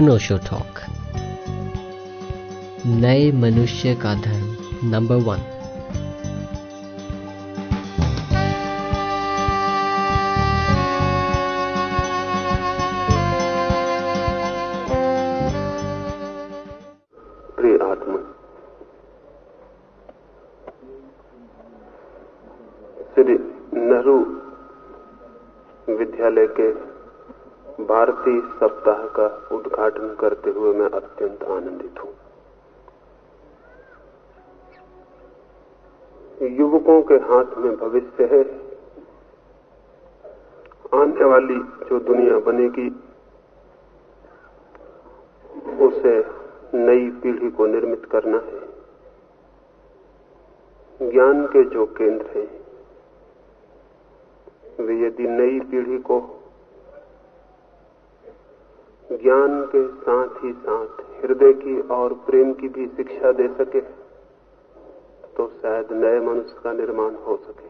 अनोशो talk नए मनुष्य का धर्म नंबर वन हाथ में भविष्य है। आने वाली जो दुनिया बनेगी, उसे नई पीढ़ी को निर्मित करना है। ज्ञान के जो केंद्र हैं, वे यदि नई पीढ़ी को ज्ञान के साथ ही साथ हृदय की और प्रेम की भी शिक्षा दे सके तो शायद नए मनुष्य का निर्माण हो सके।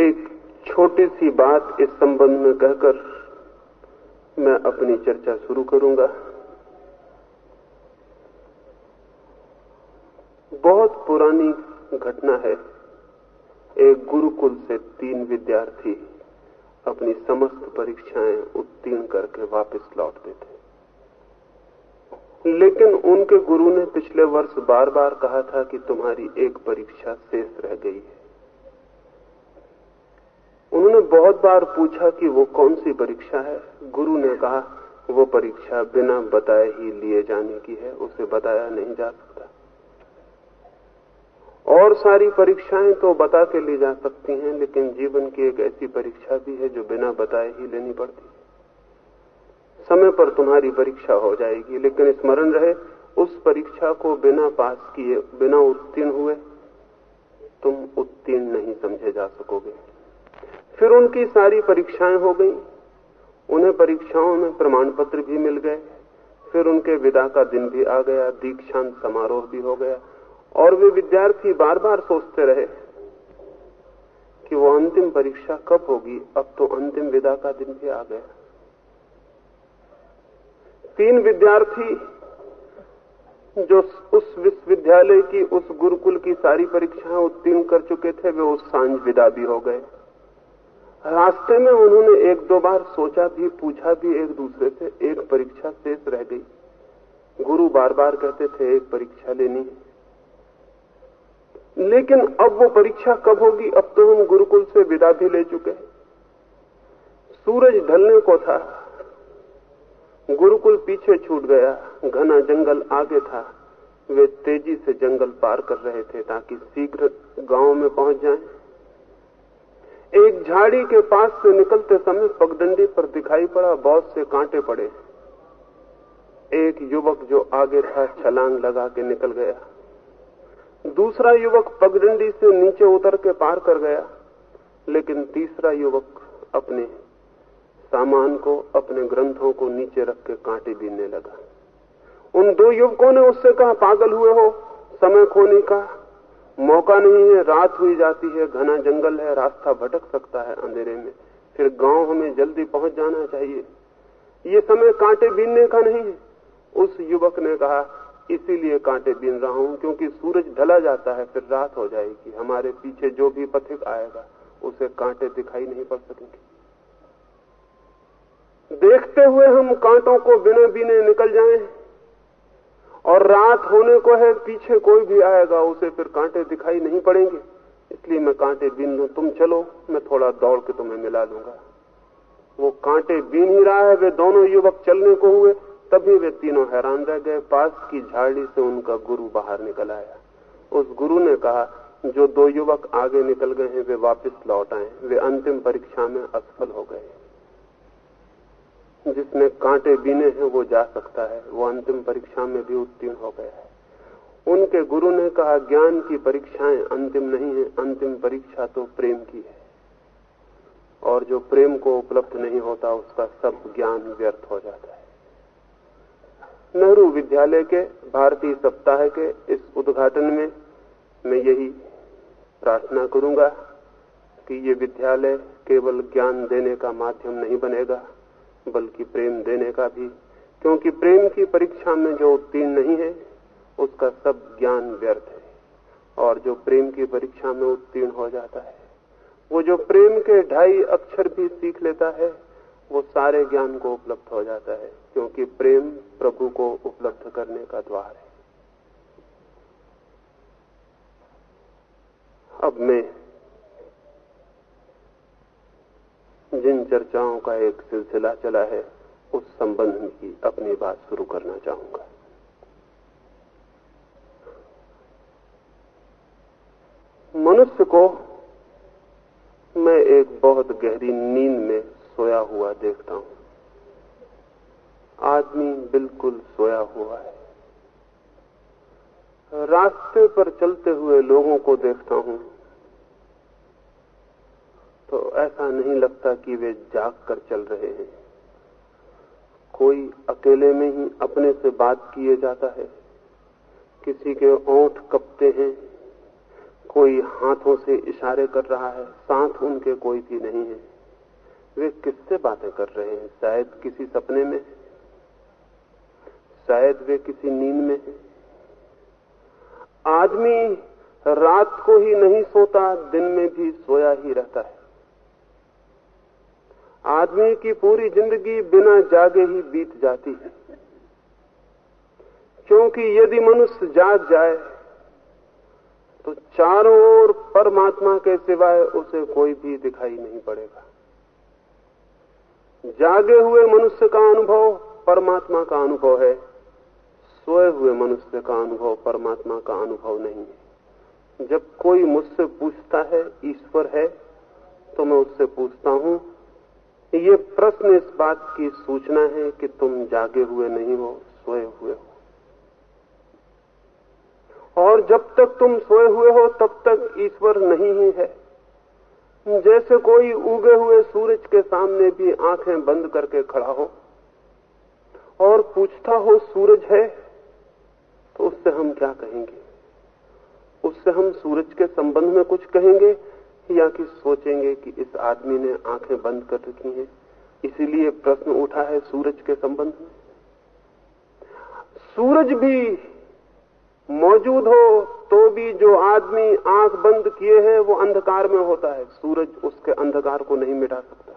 एक छोटी सी बात इस संबंध में कहकर मैं अपनी चर्चा शुरू करूँगा। बहुत पुरानी घटना है। एक गुरुकुल से तीन विद्यार्थी अपनी समस्त परीक्षाएँ उत्तीर्ण करके वापस लौटते थे लेकिन उनके गुरु ने पिछले वर्ष बार बार कहा था कि तुम्हारी एक परीक्षा शेष रह गई है। उन्होंने बहुत बार पूछा कि वो कौन सी परीक्षा है। गुरु ने कहा, वो परीक्षा बिना बताए ही लिए जाने की है, उसे बताया नहीं जा सकता। और सारी परीक्षाएँ तो बता के ली जा सकती हैं, लेकिन जीवन की एक ऐसी परीक्षा भी है जो बिना बताए ही लेनी पड़ती समय पर तुम्हारी परीक्षा हो जाएगी, लेकिन स्मरण रहे, उस परीक्षा को बिना पास किए, बिना उत्तीर्ण हुए, तुम उत्तीर्ण नहीं समझे जा सकोगे। फिर उनकी सारी परीक्षाएँ हो गई। उन्हें परीक्षाओं में प्रमाण पत्र भी मिल गए। फिर उनके विदा का दिन भी आ गया, दीक्षांत समारोह भी हो गया। और वे विद्यार्थी बार बार सोचते रहे कि वो अंतिम परीक्षा कब होगी। अब तो अंतिम विदा का दिन भी आ गया। तीन विद्यार्थी जो उस विश्वविद्यालय की, उस गुरुकुल की सारी परीक्षाएँ उत्तीर्ण कर चुके थे, वे उस साँझ विदा भी हो गए। रास्ते में उन्होंने एक दो बार सोचा भी, पूछा भी, एक दूसरे से, एक परीक्षा शेष रह गई। गुरु बार बार कहते थे, एक परीक्षा लेनी है। लेकिन अब वो परीक्षा कब होगी? अब तो हम गुरुकुल से विदा भी ले चुके सूरज ढलने को था। गुरुकुल पीछे छूट गया। घना जंगल आगे था। वे तेज़ी से जंगल पार कर रहे थे ताकि शीघ्र गाँव में पहुँच जाएँ। एक झाड़ी के पास से निकलते समय पगडंडी पर दिखाई पड़ा, बहुत से कांटे पड़े। एक युवक जो आगे था, छलांग लगा के निकल गया। दूसरा युवक पगडंडी से नीचे उतर के पार कर गया, लेकिन तीसरा युवक अपने सामान को अपने ग्रंथों को नीचे रख के कांटे बीनने लगा। उन दो युवकों ने उससे कहा, पागल हुए हो, समय खोने का मौका नहीं है, रात हुई जाती है, घना जंगल है, रास्ता भटक सकता है अंधेरे में, फिर गाँव हमें जल्दी पहुँच जाना चाहिए। ये समय कांटे बीनने का नहीं है। उस युवक ने कहा, इसीलिए कांटे बीन रहा हूँ, क्योंकि सूरज ढला जाता है, फिर रात हो जाएगी। हमारे पीछे जो भी पथिक आएगा, उसे कांटे दिखाई नहीं पड़ सकेंगे। देखते हुए हम कांटों को बिना बीने निकल जाएँ और रात होने को है, पीछे कोई भी आएगा, उसे फिर कांटे दिखाई नहीं पड़ेंगे। इसलिए मैं कांटे बीन लू। तुम चलो, मैं थोड़ा दौड़ के तुम्हें मिला लूँगा वो कांटे बीन ही रहा है, वे दोनों युवक चलने को हुए, तभी वे तीनों हैरान रह गए। पास की झाड़ी से उनका गुरु बाहर निकल आया। उस गुरु ने कहा, जो दो युवक आगे निकल गए हैं, वे वापस लौट आए वे अंतिम परीक्षा में असफल हो गए जिसने कांटे बीने हैं, वो जा सकता है। वो अंतिम परीक्षा में भी उत्तीर्ण हो गया है। उनके गुरु ने कहा, ज्ञान की परीक्षाएँ अंतिम नहीं है, अंतिम परीक्षा तो प्रेम की है। और जो प्रेम को उपलब्ध नहीं होता, उसका सब ज्ञान व्यर्थ हो जाता है। नेहरू विद्यालय के, भारतीय सप्ताह के, इस उद्घाटन में मैं यही प्रार्थना करूँगा कि ये विद्यालय केवल ज्ञान देने का माध्यम नहीं बनेगा बल्कि प्रेम देने का भी। क्योंकि प्रेम की परीक्षा में जो उत्तीर्ण नहीं है, उसका सब ज्ञान व्यर्थ है। और जो प्रेम की परीक्षा में उत्तीर्ण हो जाता है, वो जो प्रेम के ढाई अक्षर भी सीख लेता है, वो सारे ज्ञान को उपलब्ध हो जाता है। क्योंकि प्रेम प्रभु को उपलब्ध करने का द्वार है। अब मैं जिन चर्चाओं का एक सिलसिला चला है, उस संबंध में ही अपनी बात शुरू करना चाहूँगा। मनुष्य को मैं एक बहुत गहरी नींद में सोया हुआ देखता हूँ। आदमी बिल्कुल सोया हुआ है। रास्ते पर चलते हुए लोगों को देखता हूँ तो ऐसा नहीं लगता कि वे जाग कर चल रहे हैं। कोई अकेले में ही अपने से बात किए जाता है। किसी के ओठ कपते हैं। कोई हाथों से इशारे कर रहा है। साथ उनके कोई भी नहीं है। वे किससे बातें कर रहे हैं? शायद किसी सपने में शायद वे किसी नींद में है। आदमी रात को ही नहीं सोता, दिन में भी सोया ही रहता है। आदमी की पूरी ज़िंदगी बिना जागे ही बीत जाती है। क्योंकि यदि मनुष्य जाग जाए तो चारों ओर परमात्मा के सिवाय उसे कोई भी दिखाई नहीं पड़ेगा। जागे हुए मनुष्य का अनुभव परमात्मा का अनुभव है, सोए हुए मनुष्य का अनुभव परमात्मा का अनुभव नहीं है। जब कोई मुझसे पूछता है, ईश्वर है तो मैं उससे पूछता हूँ ये प्रश्न इस बात की सूचना है कि तुम जागे हुए नहीं हो, सोए हुए हो। और जब तक तुम सोए हुए हो, तब तक ईश्वर नहीं ही है। जैसे कोई उगे हुए सूरज के सामने भी आँखें बंद करके खड़ा हो और पूछता हो, सूरज है? तो उससे हम क्या कहेंगे? उससे हम सूरज के संबंध में कुछ कहेंगे? या कि सोचेंगे कि इस आदमी ने आँखें बंद कर रखी हैं। इसीलिए प्रश्न उठा है सूरज के संबंध में। सूरज भी मौजूद हो तो भी जो आदमी आँख बंद किए हैं, वो अंधकार में होता है। सूरज उसके अंधकार को नहीं मिटा सकता।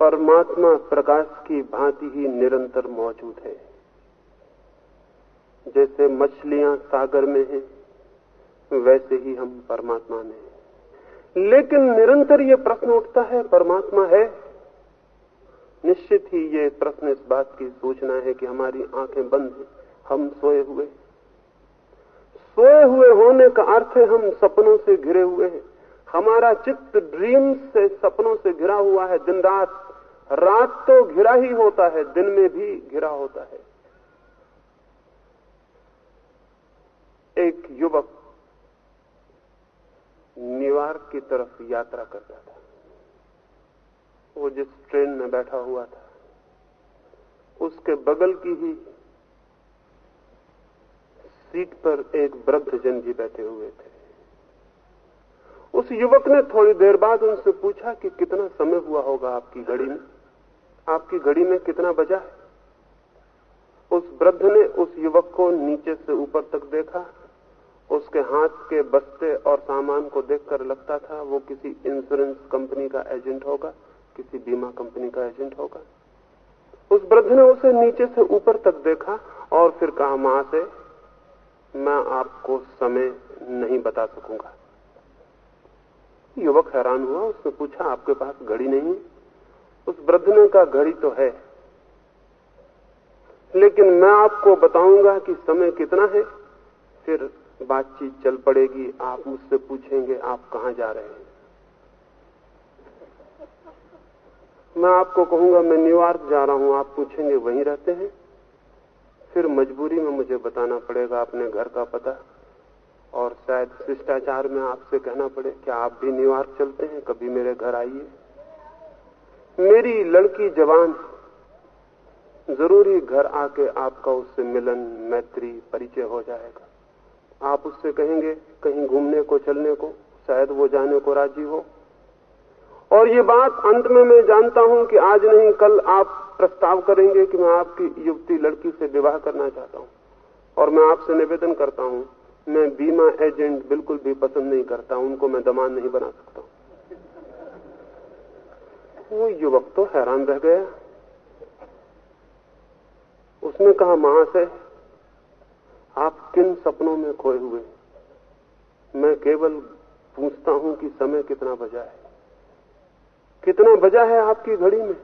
परमात्मा प्रकाश की भांति ही निरंतर मौजूद है। जैसे मछलियाँ सागर में हैं वैसे ही हम परमात्मा में लेकिन निरंतर ये प्रश्न उठता है, परमात्मा है। निश्चित ही ये प्रश्न इस बात की सूचना है कि हमारी आँखें बंद हैं, हम सोए हुए सोए हुए होने का अर्थ है हम सपनों से घिरे हुए हैं। हमारा चित्त ड्रीम से सपनों से घिरा हुआ है। दिन रात रात तो घिरा ही होता है, दिन में भी घिरा होता है। एक युवक न्यूयॉर्क की तरफ़ यात्रा करता था। वो जिस ट्रेन में बैठा हुआ था, उसके बगल की ही सीट पर एक वृद्ध जन जी बैठे हुए थे। उस युवक ने थोड़ी देर बाद उनसे पूछा कि कितना समय हुआ होगा आपकी घड़ी में? आपकी घड़ी में कितना बजा है? उस वृद्ध ने उस युवक को नीचे से ऊपर तक देखा उसके हाथ के बस्ते और सामान को देखकर लगता था, वो किसी इंश्योरेंस कंपनी का एजेंट होगा, किसी बीमा कंपनी का एजेंट होगा। उस वृद्ध ने उसे नीचे से ऊपर तक देखा और फिर कहा, माँ से, मैं आपको समय नहीं बता सकूँगा। युवक हैरान हुआ, उसने पूछा, आपके पास घड़ी नहीं? उस वृद्ध ने कहा, घड़ी तो है, लेकिन मैं आपको बताऊँगा कि समय कितना है, फिर बातचीत चल पड़ेगी, आप मुझसे पूछेंगे, आप कहा जा रहे हैं? मैं आपको कहूँगा, मैं न्यूयॉर्क जा रहा हूँ, आप पूछेंगे, वहीं रहते हैं? फिर मजबूरी में मुझे बताना पड़ेगा, अपने घर का पता। और शायद शिष्टाचार में आपसे कहना पड़े, क्या आप भी न्यूयॉर्क चलते हैं? कभी मेरे घर आइए। मेरी लड़की जवान ज़रूरी घर आके आपका उससे मिलन, मैत्री, परिचय हो जाएगा। आप उससे कहेंगे, कहीं घूमने को, चलने को, शायद वो जाने को राज़ी हो। और ये बात अंत में मैं जानता हूँ कि आज नहीं, कल आप प्रस्ताव करेंगे कि मैं आपकी युवती लड़की से विवाह करना चाहता हूँ। और मैं आपसे निवेदन करता हूँ, मैं बीमा एजेंट बिल्कुल भी पसंद नहीं करता, उनको मैं दमान नहीं बना सकता। वो युवक तो हैरान रह गया। उसने कहा महाशय आप किन सपनों में खोए हुए मैं केवल पूछता हूँ कि समय कितना बजा है। कितना बजा है आपकी घड़ी में?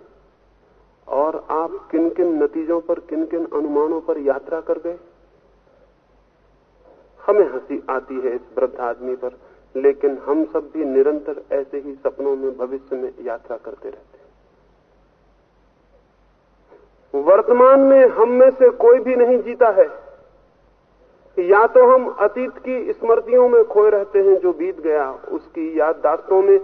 और आप किन किन नतीजों पर किन किन अनुमानों पर यात्रा कर गए? हमें हँसी आती है इस वृद्ध आदमी पर, लेकिन हम सब भी निरंतर ऐसे ही सपनों में, भविष्य में यात्रा करते रहते हैं। वर्तमान में हम में से कोई भी नहीं जीता है। या तो हम अतीत की स्मृतियों में खोए रहते हैं जो बीत गया, उसकी याददाश्तों में,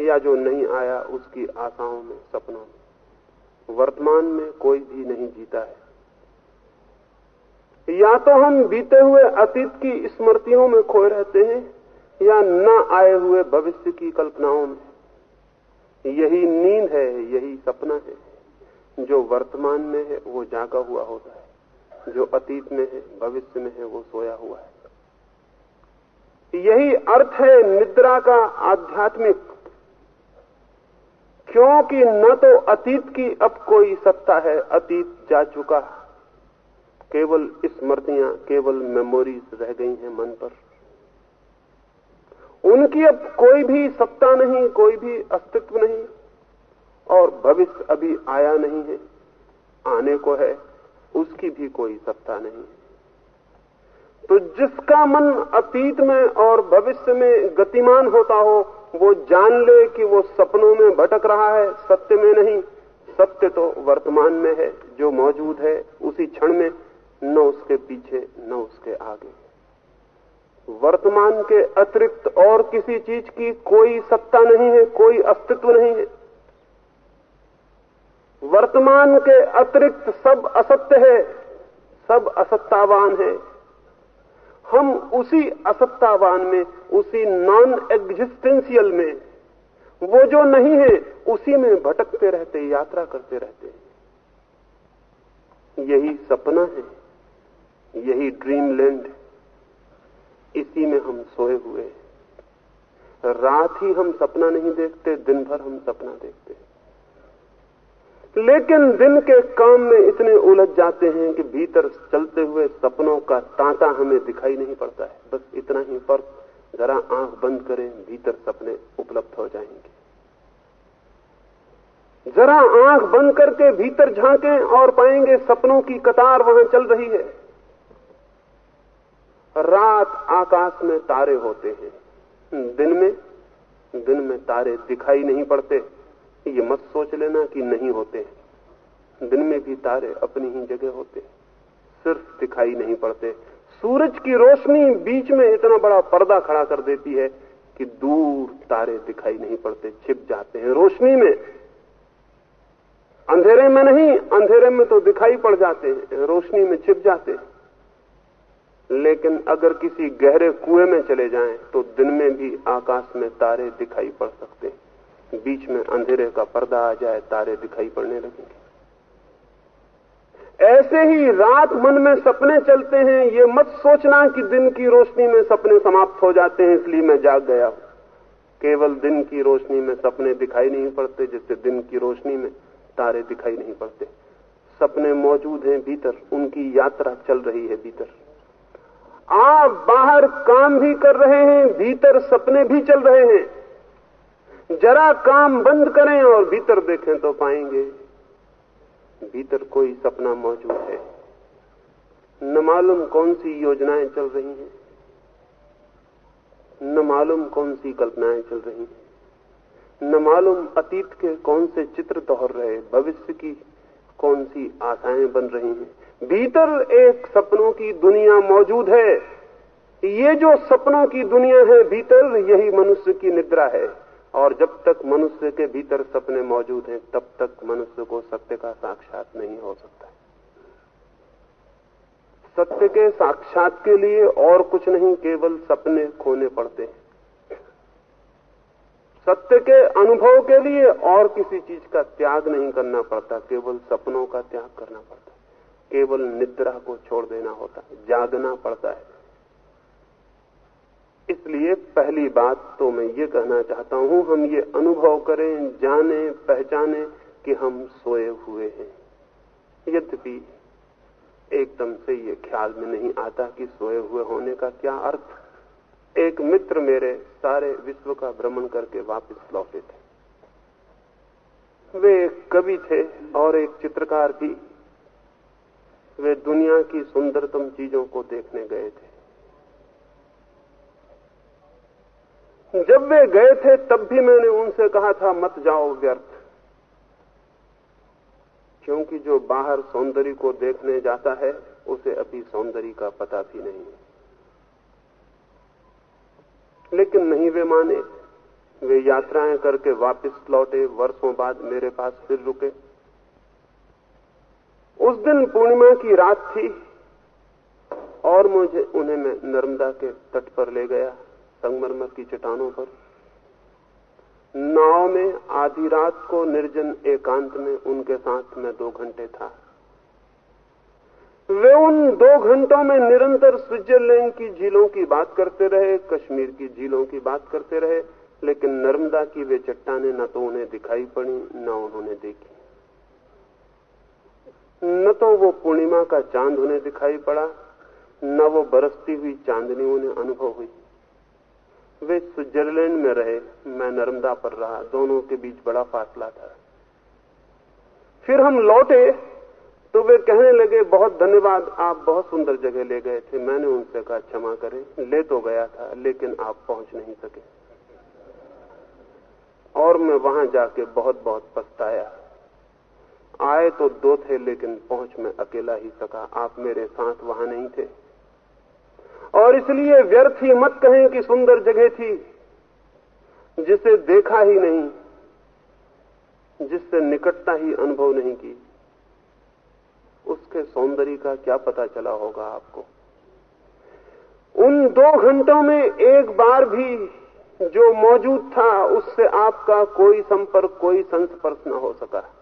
या जो नहीं आया, उसकी आशाओं में, सपनों में। वर्तमान में कोई भी नहीं जीता है। या तो हम बीते हुए अतीत की स्मृतियों में खोए रहते हैं, या न आए हुए भविष्य की कल्पनाओं में। यही नींद है, यही सपना है। जो वर्तमान में है, वो जागा हुआ होता है। जो अतीत में है, भविष्य में है, वो सोया हुआ है। यही अर्थ है निद्रा का आध्यात्मिक। क्योंकि न तो अतीत की अब कोई सत्ता है, अतीत जा चुका। केवल स्मृतियाँ, केवल मेमोरीज रह गई हैं मन पर। उनकी अब कोई भी सत्ता नहीं, कोई भी अस्तित्व नहीं, और भविष्य अभी आया नहीं है, आने को है। उसकी भी कोई सत्ता नहीं। तो जिसका मन अतीत में और भविष्य में गतिमान होता हो, वो जान ले कि वो सपनों में भटक रहा है, सत्य में नहीं। सत्य तो वर्तमान में है, जो मौजूद है, उसी क्षण में, न उसके पीछे, न उसके आगे। वर्तमान के अतिरिक्त और किसी चीज़ की कोई सत्ता नहीं है, कोई अस्तित्व नहीं है। वर्तमान के अतिरिक्त सब असत्य है, सब असत्तावान है। हम उसी असत्तावान में, उसी नॉन एग्जिस्टेंशियल में, वो जो नहीं है, उसी में भटकते रहते, यात्रा करते रहते यही सपना है, यही ड्रीम लैंड इसी में हम सोए हुए हैं। रात ही हम सपना नहीं देखते, दिन भर हम सपना देखते हैं। लेकिन दिन के काम में इतने उलझ जाते हैं कि भीतर चलते हुए सपनों का तांता हमें दिखाई नहीं पड़ता है। बस इतना ही फ़र्क, जरा आँख बंद करें, भीतर सपने उपलब्ध हो जाएँगे। जरा आँख बंद करके भीतर झांकें और पाएँगे सपनों की कतार वहाँ चल रही है। रात आकाश में तारे होते हैं। दिन में दिन में तारे दिखाई नहीं पड़ते। ये मत सोच लेना कि नहीं होते दिन में भी तारे अपनी ही जगह होते सिर्फ़ दिखाई नहीं पड़ते। सूरज की रोशनी बीच में इतना बड़ा पर्दा खड़ा कर देती है कि दूर तारे दिखाई नहीं पड़ते, छिप जाते हैं। रोशनी में अंधेरे में नहीं, अंधेरे में तो दिखाई पड़ जाते हैं, रोशनी में छिप जाते हैं। लेकिन अगर किसी गहरे कुएँ में चले जाएँ तो दिन में भी आकाश में तारे दिखाई पड़ सकते हैं। बीच में अंधेरे का पर्दा आ जाए, तारे दिखाई पड़ने लगेंगे। ऐसे ही रात मन में सपने चलते हैं, ये मत सोचना कि दिन की रोशनी में सपने समाप्त हो जाते हैं, इसलिए मैं जाग गया हूँ। केवल दिन की रोशनी में सपने दिखाई नहीं पड़ते, जिससे दिन की रोशनी में तारे दिखाई नहीं पड़ते। सपने मौजूद हैं भीतर, उनकी यात्रा चल रही है भीतर। आप बाहर काम भी कर रहे हैं, भीतर सपने भी चल रहे हैं। जरा काम बंद करें और भीतर देखें तो पाएँगे। भीतर कोई सपना मौजूद है। न मालूम कौन सी योजनाएँ चल रही हैं। न मालूम कौन सी कल्पनाएँ चल रही हैं। न मालूम अतीत के कौन से चित्र दोहर रहे भविष्य की कौन सी आशाएँ बन रही हैं। भीतर एक सपनों की दुनिया मौजूद है। ये जो सपनों की दुनिया है, भीतर यही मनुष्य की निद्रा है। और जब तक मनुष्य के भीतर सपने मौजूद हैं, तब तक मनुष्य को सत्य का साक्षात नहीं हो सकता। सत्य के साक्षात के लिए और कुछ नहीं, केवल सपने खोने पड़ते हैं। सत्य के अनुभव के लिए और किसी चीज़ का त्याग नहीं करना पड़ता, केवल सपनों का त्याग करना पड़ता केवल निद्रा को छोड़ देना होता है, जागना पड़ता है। इसलिए पहली बात तो मैं ये कहना चाहता हूँ, हम ये अनुभव करें, जाने, पहचाने कि हम सोए हुए हैं। यद्यपि एकदम से ये ख्याल में नहीं आता कि सोए हुए होने का क्या अर्थ। एक मित्र मेरे सारे विश्व का भ्रमण करके वापस लौटे थे। वे एक कवि थे और एक चित्रकार भी। वे दुनिया की सुंदरतम चीज़ों को देखने गए थे। जब वे गए थे, तब भी मैंने उनसे कहा था, मत जाओ व्यर्थ। क्योंकि जो बाहर सौंदर्य को देखने जाता है, उसे अभी सौंदर्य का पता भी नहीं लेकिन नहीं वे माने। वे यात्राएँ करके वापस लौटे, वर्षों बाद मेरे पास फिर रुके। उस दिन पूर्णिमा की रात थी, और मुझे उन्हें मैं नर्मदा के तट पर ले गया। संगमरमर की चट्टानों पर। नाव में आधी रात को निर्जन एकांत में उनके साथ मैं दो घंटे था। वे उन दो घंटों में निरंतर स्विट्जरलैंड की झीलों की बात करते रहे, कश्मीर की झीलों की बात करते रहे, लेकिन नर्मदा की वे चट्टाने न तो उन्हें दिखाई पड़ी, न उन्होंने देखी। न तो वो पूर्णिमा का चाँद उन्हें दिखाई पड़ा, न वो बरसती हुई चांदनी उन्हें अनुभव हुई। वे स्विट्जरलैंड में रहे। मैं नर्मदा पर रहा। दोनों के बीच बड़ा फासला था। फिर हम लौटे तो वे कहने लगे, बहुत धन्यवाद, आप बहुत सुंदर जगह ले गए थे। मैंने उनसे कहा, क्षमा करें, ले तो गया था, लेकिन आप पहुँच नहीं सके। और मैं वहाँ जाके बहुत बहुत पछताया। आए तो दो थे, लेकिन पहुँच में अकेला ही सका। आप मेरे साथ वहाँ नहीं थे। और इसलिए व्यर्थ ही मत कहें कि सुंदर जगह थी, जिसे देखा ही नहीं, जिससे निकटता ही अनुभव नहीं की। उसके सौंदर्य का क्या पता चला होगा आपको? उन दो घंटों में एक बार भी जो मौजूद था, उससे आपका कोई संपर्क, कोई संस्पर्श न हो सका।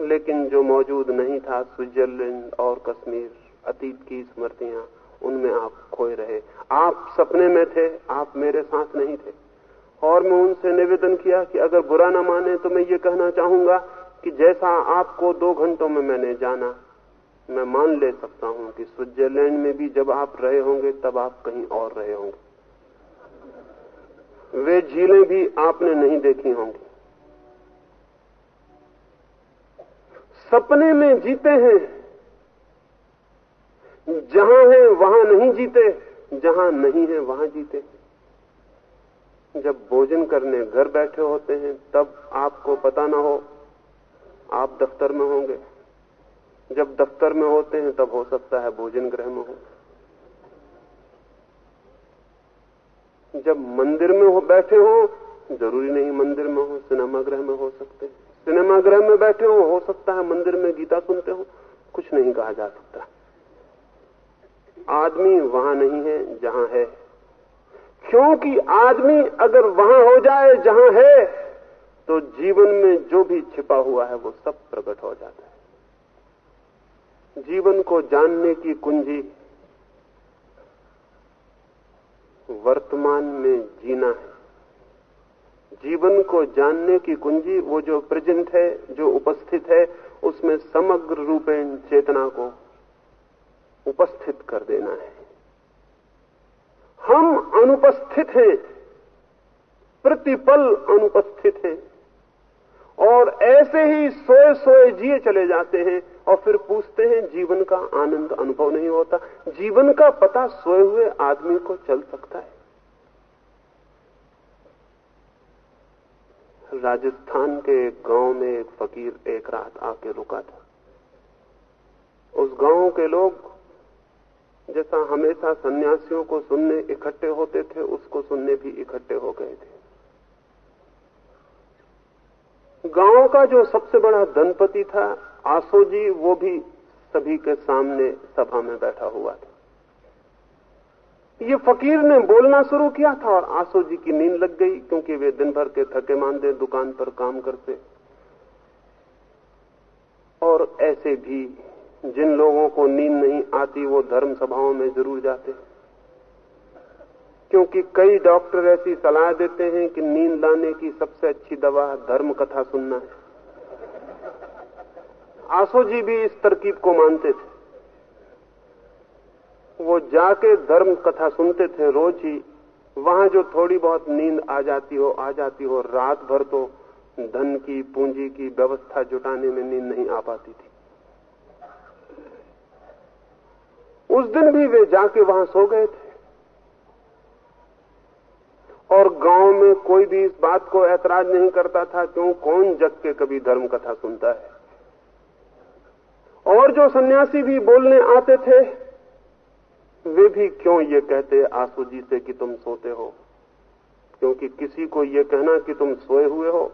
लेकिन जो मौजूद नहीं था, स्विट्जरलैंड और कश्मीर, अतीत की स्मृतियाँ उनमें आप खोए रहे। आप सपने में थे, आप मेरे साथ नहीं थे। और मैं उनसे निवेदन किया कि अगर बुरा ना माने तो मैं ये कहना चाहूँगा कि जैसा आपको दो घंटों में मैंने जाना, मैं मान ले सकता हूँ कि स्विट्जरलैंड में भी जब आप रहे होंगे, तब आप कहीं और रहे होंगे। वे झीलें भी आपने नहीं देखी होंगी। सपने में जीते हैं। जहाँ है, वहाँ नहीं जीते, जहाँ नहीं है, वहाँ जीते। जब भोजन करने घर बैठे होते हैं, तब आपको पता ना हो, आप दफ्तर में होंगे। जब दफ्तर में होते हैं, तब हो सकता है भोजन गृह में हो। जब मंदिर में हो, बैठे हो, ज़रूरी नहीं मंदिर में हो, सिनेमा गृह में हो सकते। सिनेमा गृह में बैठे हो हो सकता है मंदिर में गीता सुनते हो, कुछ नहीं कहा जा सकता। आदमी वहाँ नहीं है, जहाँ है। क्योंकि आदमी अगर वहाँ हो जाए, जहाँ है तो जीवन में जो भी छिपा हुआ है, वो सब प्रकट हो जाता है। जीवन को जानने की कुंजी वर्तमान में जीना है। जीवन को जानने की कुंजी, वो जो प्रेजेंट है, जो उपस्थित है, उसमें समग्र रूपेण चेतना को उपस्थित कर देना है। हम अनुपस्थित हैं, प्रतिपल अनुपस्थित हैं, और ऐसे ही सोए सोए जिए चले जाते हैं और फिर पूछते हैं, जीवन का आनंद अनुभव नहीं होता। जीवन का पता सोए हुए आदमी को चल सकता है। राजस्थान के एक गाँव में एक फकीर एक रात आके रुका था। उस गाँव के लोग जैसा हमेशा सन्यासियों को सुनने इकट्ठे होते थे, उसको सुनने भी इकट्ठे हो गए थे। गाँव का जो सबसे बड़ा धनपति था, आसो जी, वो भी सभी के सामने सभा में बैठा हुआ था। ये फकीर ने बोलना शुरू किया था और आसो जी की नींद लग गई, क्योंकि वे दिन भर के थके मांदे दुकान पर काम करते। और ऐसे भी जिन लोगों को नींद नहीं आती, वो धर्म सभाओं में ज़रूर जाते क्योंकि कई डॉक्टर ऐसी सलाह देते हैं कि नींद लाने की सबसे अच्छी दवा धर्म कथा सुनना है। आसो जी भी इस तरकीब को मानते थे। वो जाके धर्म कथा सुनते थे रोज ही। वहाँ जो थोड़ी बहुत नींद आ जाती हो, आ जाती हो, रात भर तो धन की, पूंजी की व्यवस्था जुटाने में नींद नहीं आ पाती थी। उस दिन भी वे जाके वहाँ सो गए थे। और गाँव में कोई भी इस बात को ऐतराज नहीं करता था, क्यों? कौन जग के कभी धर्म कथा सुनता है? और जो सन्यासी भी बोलने आते थे, वे भी क्यों ये कहते आँसू जी से कि तुम सोते हो? क्योंकि किसी को ये कहना कि तुम सोए हुए हो,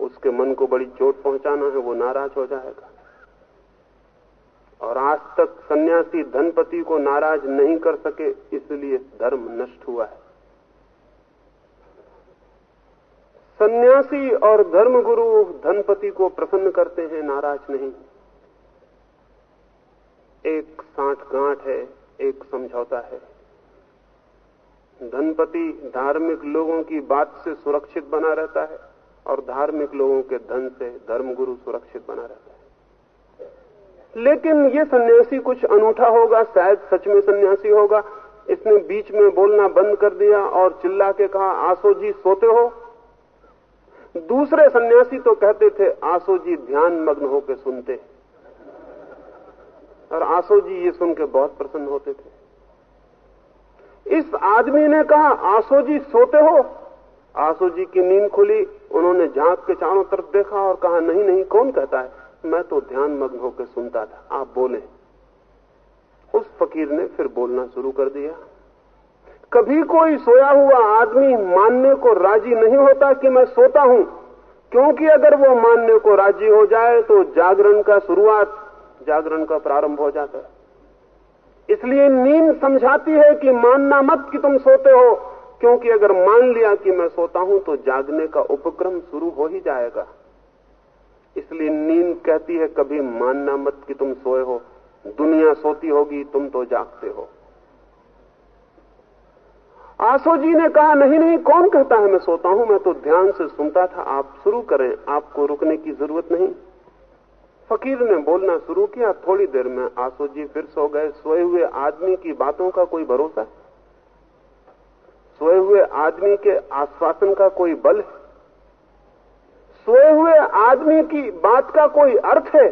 उसके मन को बड़ी चोट पहुंचाना है, वो नाराज़ हो जाएगा। और आज तक सन्यासी धनपति को नाराज़ नहीं कर सके, इसलिए धर्म नष्ट हुआ है। सन्यासी और धर्मगुरु धनपति को प्रसन्न करते हैं, नाराज़ नहीं। एक साठ गांठ है, एक समझौता है। धनपति धार्मिक लोगों की बात से सुरक्षित बना रहता है और धार्मिक लोगों के धन से धर्मगुरु सुरक्षित बना रहता है। लेकिन ये सन्यासी कुछ अनूठा होगा, शायद सच में सन्यासी होगा। इसने बीच में बोलना बंद कर दिया और चिल्ला के कहा, आसो जी, सोते हो? दूसरे सन्यासी तो कहते थे, आसो जी, ध्यान मग्न होकर सुनते और आसो जी ये सुन के बहुत प्रसन्न होते थे। इस आदमी ने कहा, आसो जी, सोते हो? आसो जी की नींद खुली। उन्होंने झाँक के चारों तरफ़ देखा और कहा, नहीं नहीं, कौन कहता है? मैं तो ध्यान मग्न होकर सुनता था। आप बोले। उस फकीर ने फिर बोलना शुरू कर दिया। कभी कोई सोया हुआ आदमी मानने को राज़ी नहीं होता कि मैं सोता हूँ, क्योंकि अगर वो मानने को राज़ी हो जाए तो जागरण का शुरुआत, जागरण का प्रारंभ हो जाता है। इसलिए नींद समझाती है कि मानना मत कि तुम सोते हो, क्योंकि अगर मान लिया कि मैं सोता हूँ तो जागने का उपक्रम शुरू हो ही जाएगा। इसलिए नींद कहती है, कभी मानना मत कि तुम सोए हो। दुनिया सोती होगी, तुम तो जागते हो। आसो जी ने कहा, नहीं नहीं, कौन कहता है मैं सोता हूँ? मैं तो ध्यान से सुनता था। आप शुरू करें, आपको रुकने की ज़रूरत नहीं। फकीर ने बोलना शुरू किया। थोड़ी देर में आसो जी फिर सो गए। सोए हुए आदमी की बातों का कोई भरोसा? सोए हुए आदमी के आश्वासन का कोई बल है सोए हुए आदमी की बात का कोई अर्थ है?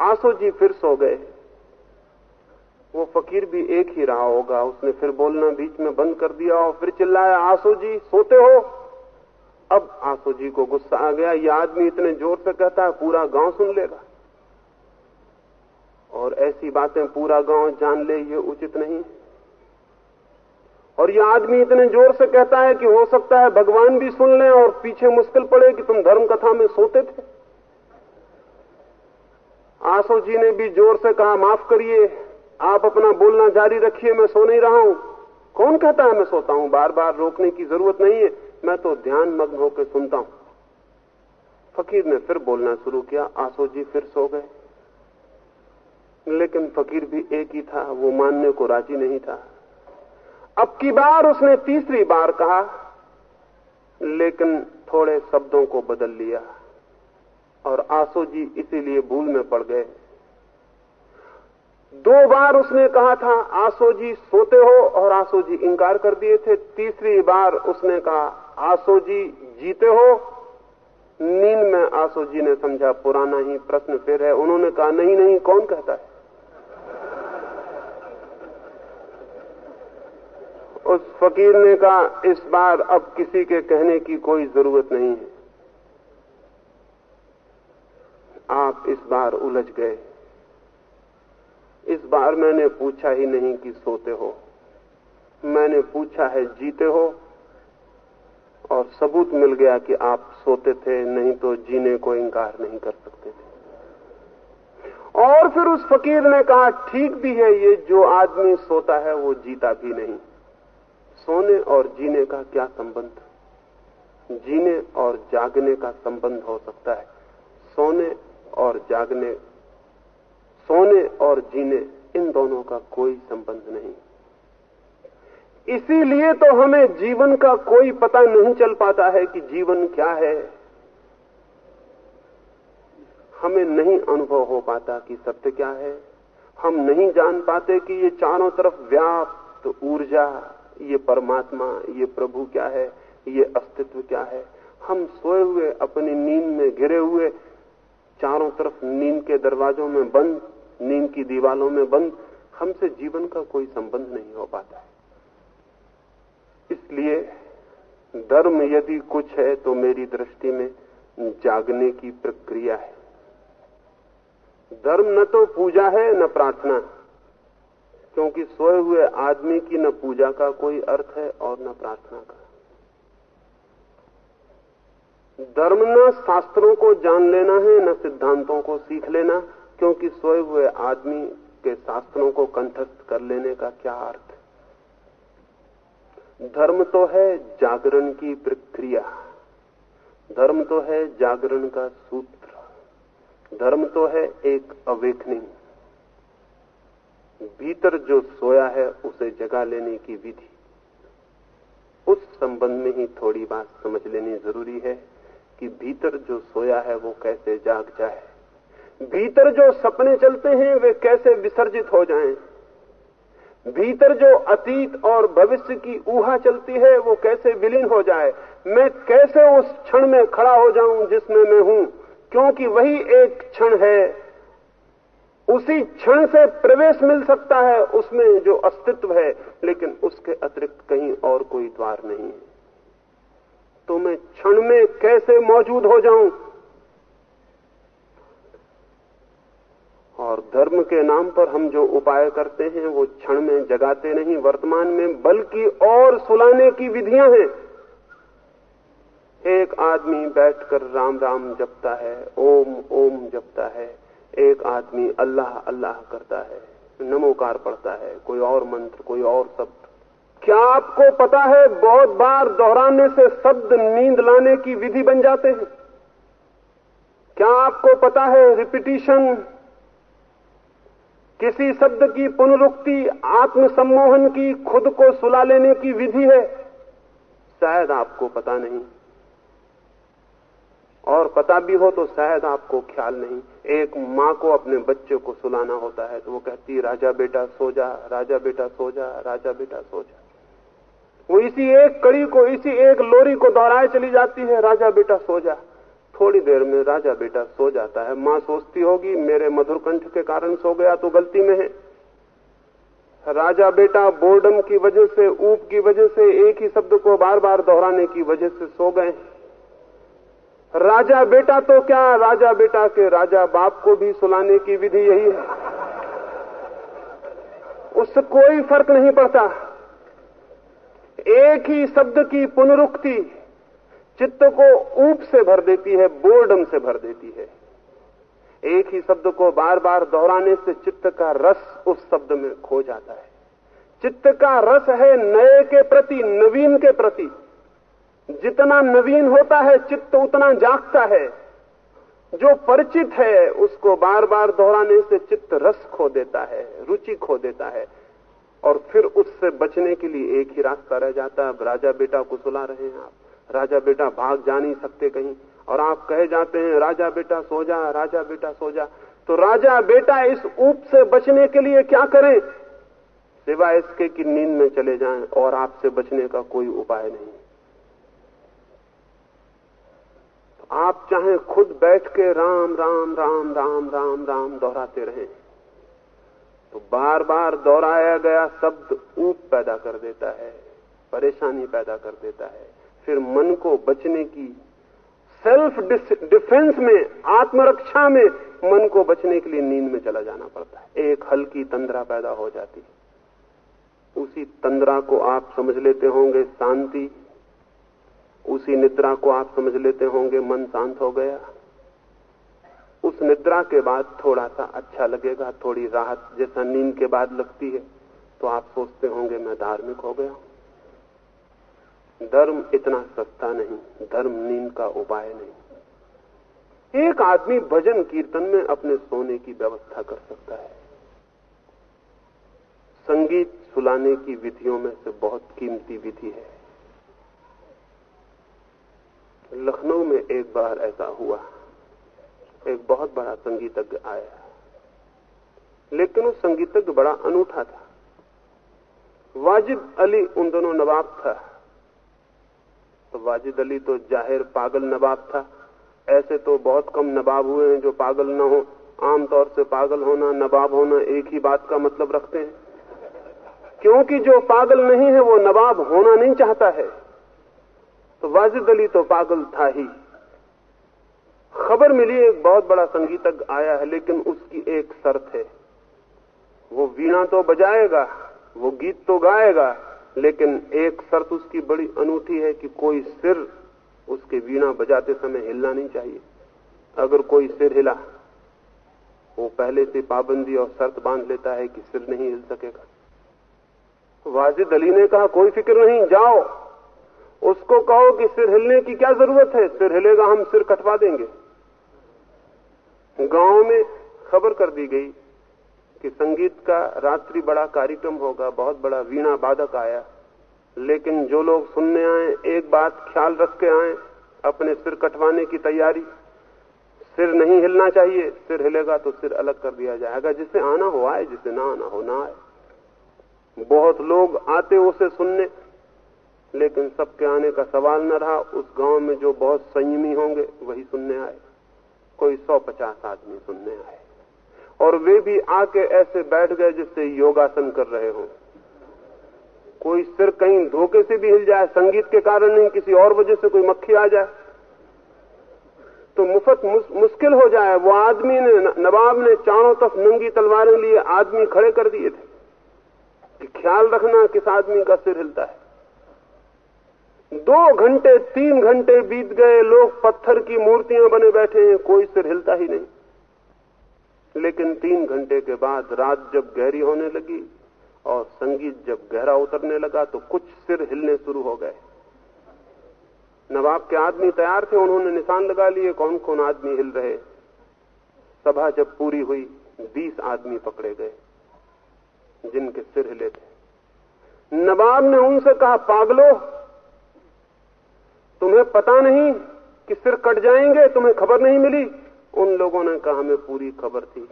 आसो जी फिर सो गए। वो फकीर भी एक ही रहा होगा। उसने फिर बोलना बीच में बंद कर दिया और फिर चिल्लाया, आसो जी, सोते हो? अब आँसू जी को गुस्सा आ गया। ये आदमी इतने ज़ोर से कहता है, पूरा गाँव सुन लेगा। और ऐसी बातें पूरा गाँव जान ले, ये उचित नहीं और ये आदमी इतने ज़ोर से कहता है कि हो सकता है भगवान भी सुन ले और पीछे मुश्किल पड़े कि तुम धर्म कथा में सोते थे। आसो जी ने भी ज़ोर से कहा, माफ़ करिए, आप अपना बोलना जारी रखिए, मैं सो नहीं रहा हूँ। कौन कहता है मैं सोता हूँ? बार बार रोकने की ज़रूरत नहीं है, मैं तो ध्यान मग्न होकर सुनता हूँ। फकीर ने फिर बोलना शुरू किया, आसो जी फिर सो गए। लेकिन फकीर भी एक ही था, वो मानने को राज़ी नहीं था। अब की बार उसने तीसरी बार कहा, लेकिन थोड़े शब्दों को बदल लिया और आसो जी इसीलिए भूल में पड़ गए। दो बार उसने कहा था, आसो जी सोते हो और आसो जी इंकार कर दिए थे। तीसरी बार उसने कहा, आसो जी जीते हो। नींद में आसो जी ने समझा, पुराना ही प्रश्न फिर है। उन्होंने कहा, नहीं नहीं, कौन कहता है? उस फकीर ने कहा इस बार अब किसी के कहने की कोई ज़रूरत नहीं है। आप इस बार उलझ गए। इस बार मैंने पूछा ही नहीं कि सोते हो। मैंने पूछा है, जीते हो? और सबूत मिल गया कि आप सोते थे, नहीं तो जीने को इंकार नहीं कर सकते थे। और फिर उस फकीर ने कहा, ठीक भी है ये, जो आदमी सोता है वो जीता भी नहीं। सोने और जीने का क्या संबंध? जीने और जागने का संबंध हो सकता है। सोने और जागने, सोने और जीने, इन दोनों का कोई संबंध नहीं। इसीलिए तो हमें जीवन का कोई पता नहीं चल पाता है कि जीवन क्या है। हमें नहीं अनुभव हो पाता कि सत्य क्या है। हम नहीं जान पाते कि ये चारों तरफ़ व्याप्त ऊर्जा ये परमात्मा, ये प्रभु क्या है, ये अस्तित्व क्या है? हम सोए हुए, अपनी नींद में घिरे हुए, चारों तरफ़ नींद के दरवाजों में बंद, नींद की दीवालों में बंद, हमसे जीवन का कोई संबंध नहीं हो पाता है। इसलिए धर्म यदि कुछ है तो मेरी दृष्टि में जागने की प्रक्रिया है। धर्म न तो पूजा है, न प्रार्थना। क्योंकि सोए हुए आदमी की न पूजा का कोई अर्थ है और न प्रार्थना का। धर्म न शास्त्रों को जान लेना है, न सिद्धांतों को सीख लेना, क्योंकि सोए हुए आदमी के शास्त्रों को कंठस्थ कर लेने का क्या अर्थ धर्म तो है जागरण की प्रक्रिया। धर्म तो है जागरण का सूत्र। धर्म तो है एक अवेकनिंग। भीतर जो सोया है, उसे जगा लेने की विधि। उस संबंध में ही थोड़ी बात समझ लेनी ज़रूरी है कि भीतर जो सोया है, वो कैसे जाग जाए। भीतर जो सपने चलते हैं, वे कैसे विसर्जित हो जाएँ। भीतर जो अतीत और भविष्य की ऊहा चलती है, वो कैसे विलीन हो जाए। मैं कैसे उस क्षण में खड़ा हो जाऊँ जिसमें मैं हूँ? क्योंकि वही एक क्षण है उसी क्षण से प्रवेश मिल सकता है, उसमें जो अस्तित्व है, लेकिन उसके अतिरिक्त कहीं और कोई द्वार नहीं है। तो मैं क्षण में कैसे मौजूद हो जाऊँ? और धर्म के नाम पर हम जो उपाय करते हैं, वो क्षण में जगाते नहीं, वर्तमान में, बल्कि और सुलाने की विधियाँ हैं। एक आदमी बैठकर राम राम जपता है, ओम ओम जपता है। एक आदमी अल्लाह अल्लाह करता है, नमोकार पढ़ता है, कोई और मंत्र, कोई और शब्द। क्या आपको पता है, बहुत बार दोहराने से शब्द नींद लाने की विधि बन जाते हैं? क्या आपको पता है रिपीटिशन किसी शब्द की पुनरुक्ति, आत्मसम्मोहन की, खुद को सुला लेने की विधि है? शायद आपको पता नहीं। और पता भी हो तो शायद आपको ख्याल नहीं। एक माँ को अपने बच्चे को सुलाना होता है तो वो कहती है राजा बेटा सो जा, राजा बेटा सो जा, राजा बेटा सो जा। वो इसी एक कड़ी को, इसी एक लोरी को दोहराए चली जाती है, राजा बेटा सो जा। थोड़ी देर में राजा बेटा सो जाता है। माँ सोचती होगी, मेरे मधुर कंठ के कारण सो गया तो गलती में है। राजा बेटा बोर्डम की वजह से, ऊप की वजह से, एक ही शब्द को बार बार दोहराने की वजह से सो गए राजा बेटा तो क्या? राजा बेटा के राजा बाप को भी सुलाने की विधि यही है। उससे कोई फ़र्क नहीं पड़ता। एक ही शब्द की पुनरुक्ति चित्त को ऊप से भर देती है, बोर्डम से भर देती है। एक ही शब्द को बार बार दोहराने से चित्त का रस उस शब्द में खो जाता है। चित्त का रस है नए के प्रति, नवीन के प्रति। जितना नवीन होता है, चित्त उतना जागता है। जो परिचित है, उसको बार बार दोहराने से चित्त रस खो देता है, रुचि खो देता है। और फिर उससे बचने के लिए एक ही रास्ता रह जाता है। अब राजा बेटा को सुला रहे हैं आप। राजा बेटा भाग जा नहीं सकते कहीं। और आप कहे जाते हैं, राजा बेटा सो जा राजा बेटा सो जा तो राजा बेटा इस ऊप से बचने के लिए क्या करें? सिवाय इसके कि नींद में चले जाएँ और आपसे बचने का कोई उपाय नहीं तो आप चाहे खुद बैठ के राम राम राम राम राम राम दोहराते रहें तो बार बार दोहराया गया शब्द ऊप पैदा कर देता है, परेशानी पैदा कर देता है। फिर मन को बचने की सेल्फ डिफेंस में, आत्मरक्षा में मन को बचने के लिए नींद में चला जाना पड़ता है। एक हल्की तंद्रा पैदा हो जाती है। उसी तंद्रा को आप समझ लेते होंगे, शांति उसी निद्रा को आप समझ लेते होंगे, मन शांत हो गया। उस निद्रा के बाद थोड़ा सा अच्छा लगेगा, थोड़ी राहत जैसा नींद के बाद लगती है तो आप सोचते होंगे, मैं धार्मिक हो गया धर्म इतना सस्ता नहीं, धर्म नींद का उपाय नहीं। एक आदमी भजन कीर्तन में अपने सोने की व्यवस्था कर सकता है। संगीत सुलाने की विधियों में से बहुत कीमती विधि है। लखनऊ में एक बार ऐसा हुआ। एक बहुत बड़ा संगीतज्ञ आया। लेकिन उस संगीतज्ञ बड़ा अनूठा था। वाजिद अली उन दोनों नवाब था। तो वाजिद अली तो ज़ाहिर पागल नवाब था। ऐसे तो बहुत कम नवाब हुए हैं जो पागल न हो। आमतौर से पागल होना, नवाब होना एक ही बात का मतलब रखते हैं। क्योंकि जो पागल नहीं है, वो नवाब होना नहीं चाहता है। तो वाजिद अली तो पागल था ही। खबर मिली, एक बहुत बड़ा संगीतज्ञ आया है, लेकिन उसकी एक शर्त है। वो वीणा तो बजाएगा, वो गीत तो गाएगा, लेकिन एक शर्त उसकी बड़ी अनूठी है कि कोई सिर उसके वीणा बजाते समय हिलना नहीं चाहिए। अगर कोई सिर हिला, वो पहले से पाबंदी और शर्त बाँध लेता है कि सिर नहीं हिल सकेगा। वाजिद अली ने कहा, कोई फ़िक्र नहीं, जाओ। उसको कहो कि सिर हिलने की क्या ज़रूरत है? सिर हिलेगा, हम सिर कटवा देंगे। गाँव में खबर कर दी गई कि संगीत का रात्रि बड़ा कार्यक्रम होगा, बहुत बड़ा वीणा बाधक आया। लेकिन जो लोग सुनने आए, एक बात ख्याल रख के आए, अपने सिर कटवाने की तैयारी। सिर नहीं हिलना चाहिए, सिर हिलेगा तो सिर अलग कर दिया जाएगा। जिसे आना हो, आए, जिसे ना आना हो, ना आए। बहुत लोग आते उसे सुनने। लेकिन सबके आने का सवाल न रहा। उस गाँव में जो बहुत संयमी होंगे, वही सुनने आए। कोई सौ पचास आदमी सुनने आए। और वे भी आके ऐसे बैठ गए जिससे योगासन कर रहे हो। कोई सिर कहीं धोखे से भी हिल जाए, संगीत के कारण नहीं, किसी और वजह से कोई मक्खी आ जाए तो मुफ़्त मुश्किल हो जाए। वो आदमी ने, नवाब ने चारों तरफ़ नंगी तलवारें लिए, आदमी खड़े कर दिए थे कि ख्याल रखना किस आदमी का सिर हिलता है। दो घंटे, तीन घंटे बीत गए, लोग पत्थर की मूर्तियाँ बने बैठे हैं, कोई सिर हिलता ही नहीं। लेकिन तीन घंटे के बाद रात जब गहरी होने लगी और संगीत जब गहरा उतरने लगा तो कुछ सिर हिलने शुरू हो गए। नवाब के आदमी तैयार थे, उन्होंने निशान लगा लिए कौन कौन आदमी हिल रहे। सभा जब पूरी हुई, बीस आदमी पकड़े गए, जिनके सिर हिले थे। नवाब ने उनसे कहा, पागलो तुम्हें पता नहीं कि सिर कट जाएँगे, तुम्हें खबर नहीं मिली। उन लोगों ने कहा, हमें पूरी खबर थी।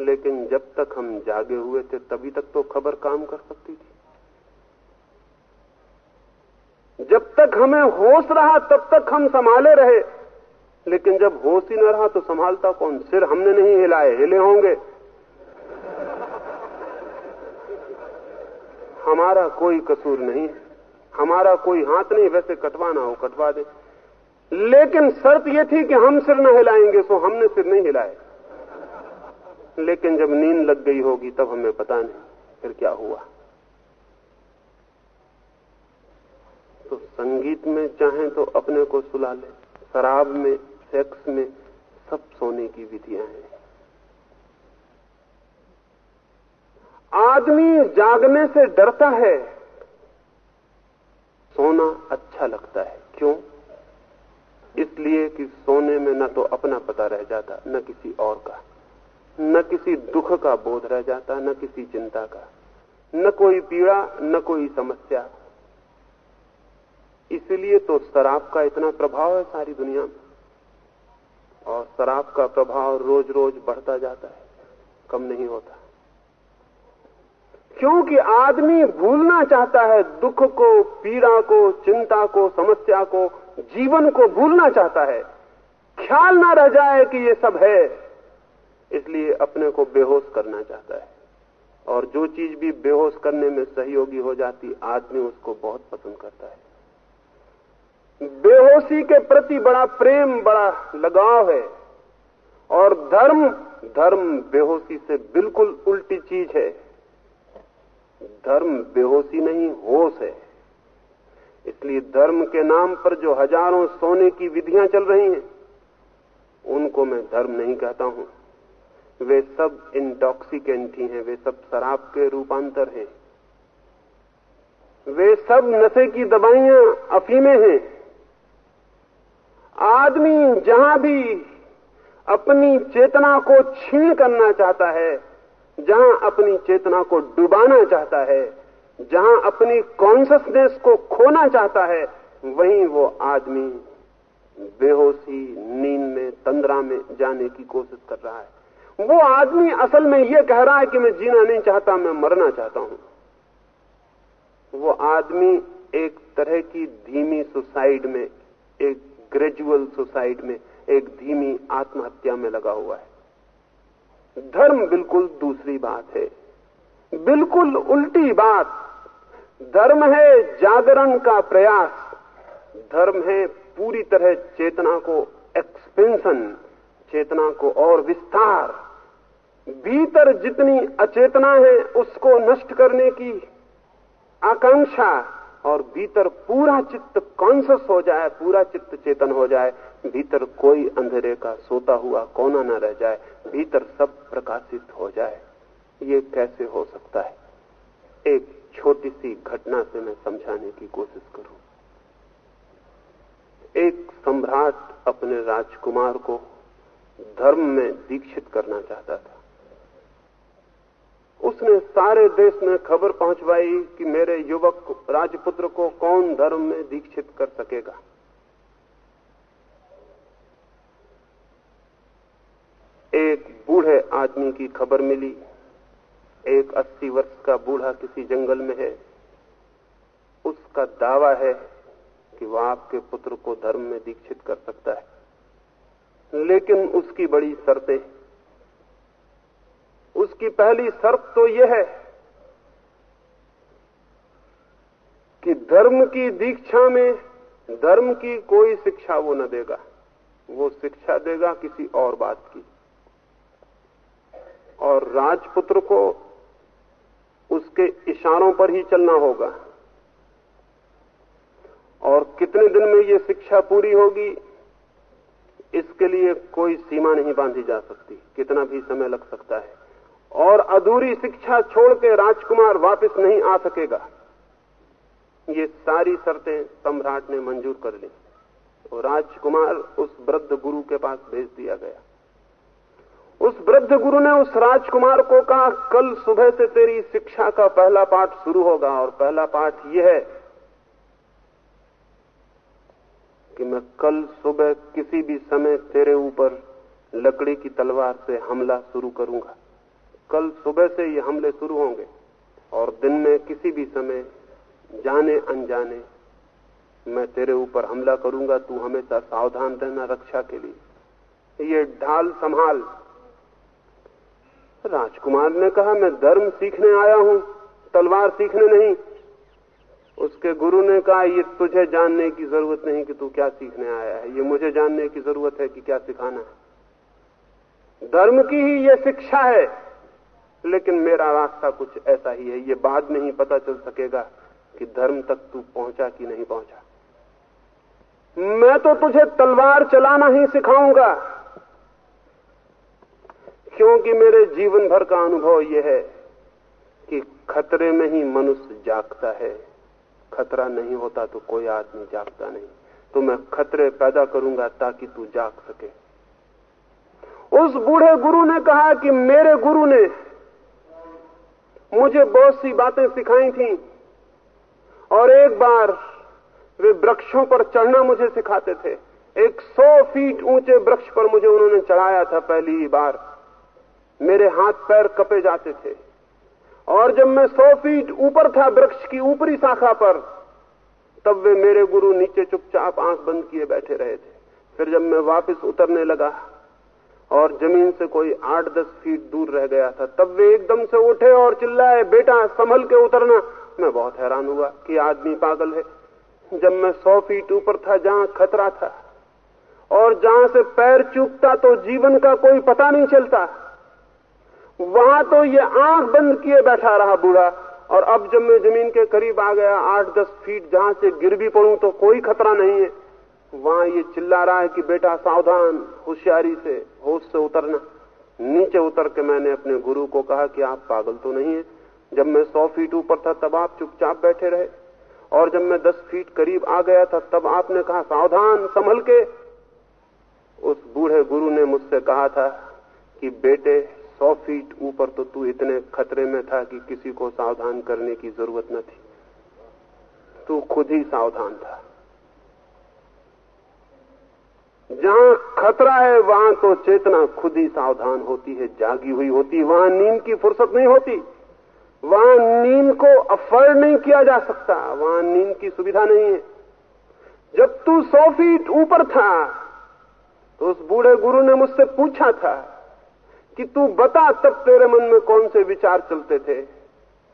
लेकिन जब तक हम जागे हुए थे, तभी तक तो खबर काम कर सकती थी। जब तक हमें होश रहा, तब तक हम संभाले रहे। लेकिन जब होश ही न रहा तो संभालता कौन? सिर हमने नहीं हिलाए, हिले होंगे। हमारा कोई कसूर नहीं है। हमारा कोई हाथ नहीं, वैसे कटवाना हो, कटवा दे। लेकिन शर्त यह थी कि हम सिर न हिलाएँगे सो हमने सिर नहीं हिलाए। लेकिन जब नींद लग गई होगी, तब हमें पता नहीं, फिर क्या हुआ। तो संगीत में चाहें तो अपने को सुला ले, शराब में, सेक्स में, सब सोने की विधियाँ हैं। आदमी जागने से डरता है सोना अच्छा लगता है। क्यों? इसलिए कि सोने में न तो अपना पता रह जाता, न किसी और का। न किसी दुख का बोध रह जाता, न किसी चिंता का। न कोई पीड़ा, न कोई समस्या। इसलिए तो शराब का इतना प्रभाव है सारी दुनिया में। और शराब का प्रभाव रोज रोज बढ़ता जाता है। कम नहीं होता। क्योंकि आदमी भूलना चाहता है, दुख को, पीड़ा को, चिंता को, समस्या को, जीवन को भूलना चाहता है। ख्याल ना रह जाए कि ये सब है, इसलिए अपने को बेहोश करना चाहता है। और जो चीज़ भी बेहोश करने में सहयोगी हो जाती, आदमी उसको बहुत पसंद करता है। बेहोशी के प्रति बड़ा प्रेम, बड़ा लगाव है। और धर्म धर्म बेहोशी से बिल्कुल उल्टी चीज़ है। धर्म बेहोशी नहीं, होश है। इसलिए धर्म के नाम पर जो हज़ारों सोने की विधियाँ चल रही हैं, उनको मैं धर्म नहीं कहता हूँ। वे सब इंटॉक्सिकेंट ही हैं, वे सब शराब के रूपांतर हैं। वे सब नशे की दवाइयाँ अफीमें हैं। आदमी जहाँ भी अपनी चेतना को छीण करना चाहता है जहाँ अपनी चेतना को डुबाना चाहता है, जहाँ अपनी कॉन्सियसनेस को खोना चाहता है, वहीं वो आदमी बेहोशी, नींद में, तंद्रा में जाने की कोशिश कर रहा है। वो आदमी असल में ये कह रहा है कि मैं जीना नहीं चाहता, मैं मरना चाहता हूँ। वो आदमी एक तरह की धीमी सुसाइड में, एक ग्रेजुअल सुसाइड में, एक धीमी आत्महत्या में लगा हुआ है। धर्म बिल्कुल दूसरी बात है। बिल्कुल उल्टी बात, धर्म है जागरण का प्रयास। धर्म है पूरी तरह चेतना को एक्सपेंशन चेतना को और विस्तार। भीतर जितनी अचेतना है, उसको नष्ट करने की आकांक्षा और भीतर पूरा चित्त कॉन्सियस हो जाए, पूरा चित्त चेतन हो जाए, भीतर कोई अंधेरे का सोता हुआ कोना न रह जाए भीतर सब प्रकाशित हो जाए, ये कैसे हो सकता है? एक छोटी सी घटना से मैं समझाने की कोशिश करूँ। एक सम्राट अपने राजकुमार को धर्म में दीक्षित करना चाहता था। उसने सारे देश में खबर पहुंचवाई कि मेरे युवक राजपुत्र को कौन धर्म में दीक्षित कर सकेगा। एक बूढ़े आदमी की खबर मिली। एक अस्सी वर्ष का बूढ़ा किसी जंगल में है। उसका दावा है कि वह आपके पुत्र को धर्म में दीक्षित कर सकता है। लेकिन उसकी बड़ी शर्तें उसकी पहली शर्त तो यह है कि धर्म की दीक्षा में धर्म की कोई शिक्षा वो न देगा। वो शिक्षा देगा किसी और बात की। और राजपुत्र को उसके इशारों पर ही चलना होगा। और कितने दिन में ये शिक्षा पूरी होगी, इसके लिए कोई सीमा नहीं बांधी जा सकती। कितना भी समय लग सकता है। और अधूरी शिक्षा छोड़ के राजकुमार वापस नहीं आ सकेगा। ये सारी शर्तें सम्राट ने मंजूर कर ली। और राजकुमार उस वृद्ध गुरु के पास भेज दिया गया। उस वृद्ध गुरु ने उस राजकुमार को कहा, कल सुबह से तेरी शिक्षा का पहला पाठ शुरू होगा और पहला पाठ यह है कि मैं कल सुबह किसी भी समय तेरे ऊपर लकड़ी की तलवार से हमला शुरू करूँगा। कल सुबह से ये हमले शुरू होंगे और दिन में किसी भी समय, जाने अनजाने, मैं तेरे ऊपर हमला करूँगा। तू हमेशा सावधान रहना रक्षा के लिए। ये ढाल संभाल। राजकुमार ने कहा, मैं धर्म सीखने आया हूँ, तलवार सीखने नहीं। उसके गुरु ने कहा, ये तुझे जानने की ज़रूरत नहीं कि तू क्या सीखने आया है। ये मुझे जानने की ज़रूरत है कि क्या सिखाना है। धर्म की ही ये शिक्षा है, लेकिन मेरा रास्ता कुछ ऐसा ही है। ये बाद में ही पता चल सकेगा कि धर्म तक तू पहुँचा कि नहीं पहुँचा। मैं तो तुझे तलवार चलाना ही सिखाऊँगा। क्योंकि मेरे जीवन भर का अनुभव यह है कि खतरे में ही मनुष्य जागता है। खतरा नहीं होता तो कोई आदमी जागता नहीं। तो मैं खतरे पैदा करूँगा ताकि तू जाग सके। उस बूढ़े गुरु ने कहा कि मेरे गुरु ने मुझे बहुत सी बातें सिखाई थी और एक बार वे वृक्षों पर चढ़ना मुझे सिखाते थे। एक सौ फीट ऊँचे वृक्ष पर मुझे उन्होंने चढ़ाया था पहली ही बार। मेरे हाथ पैर कपे जाते थे। और जब मैं सौ फीट ऊपर था वृक्ष की ऊपरी शाखा पर, तब वे मेरे गुरु नीचे चुपचाप आँख बंद किए बैठे रहे थे। फिर जब मैं वापस उतरने लगा और ज़मीन से कोई आठ दस फीट दूर रह गया था, तब वे एकदम से उठे और चिल्लाए, बेटा, संभल के उतरना। मैं बहुत हैरान हुआ कि आदमी पागल है। जब मैं सौ फीट ऊपर था, जहाँ खतरा था, और जहाँ से पैर चूकता तो जीवन का कोई पता नहीं चलता। वहाँ तो ये आँख बंद किए बैठा रहा बूढ़ा। और अब जब मैं ज़मीन के करीब आ गया आठ दस फीट जहाँ से गिर भी पड़ू तो कोई खतरा नहीं है। वहाँ ये चिल्ला रहा है कि बेटा सावधान, होशियारी से, होश से उतरना। नीचे उतर के मैंने अपने गुरु को कहा कि आप पागल तो नहीं है। जब मैं सौ फीट ऊपर था, तब आप चुपचाप बैठे रहे। और जब मैं दस फीट करीब आ गया था, तब आपने कहा, सावधान, संभल के। उस बूढ़े गुरु ने मुझसे कहा था कि, बेटे सौ फीट ऊपर तो तू इतने खतरे में था कि किसी को सावधान करने की ज़रूरत न थी। तू खुद ही सावधान था। जहाँ खतरा है, वहाँ तो चेतना खुद ही सावधान होती है, जागी हुई होती। वहाँ नींद की फुर्सत नहीं होती। वहाँ नींद को अफर्ड नहीं किया जा सकता। वहाँ नींद की सुविधा नहीं है। जब तू सौ फीट ऊपर था तो उस बूढ़े गुरु ने मुझसे पूछा था कि तू बता तब तेरे मन में कौन से विचार चलते थे?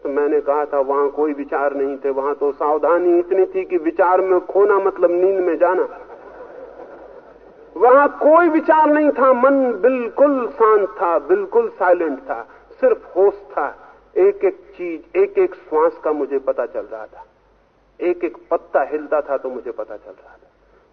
तो मैंने कहा था, वहाँ कोई विचार नहीं थे। वहाँ तो सावधानी इतनी थी कि विचार में खोना मतलब नींद में जाना। वहाँ कोई विचार नहीं था। मन बिल्कुल शांत था, बिल्कुल साइलेंट था। सिर्फ़ होश था। एक एक चीज़ एक एक श्वास का मुझे पता चल रहा था। एक एक पत्ता हिलता था तो मुझे पता चल रहा था।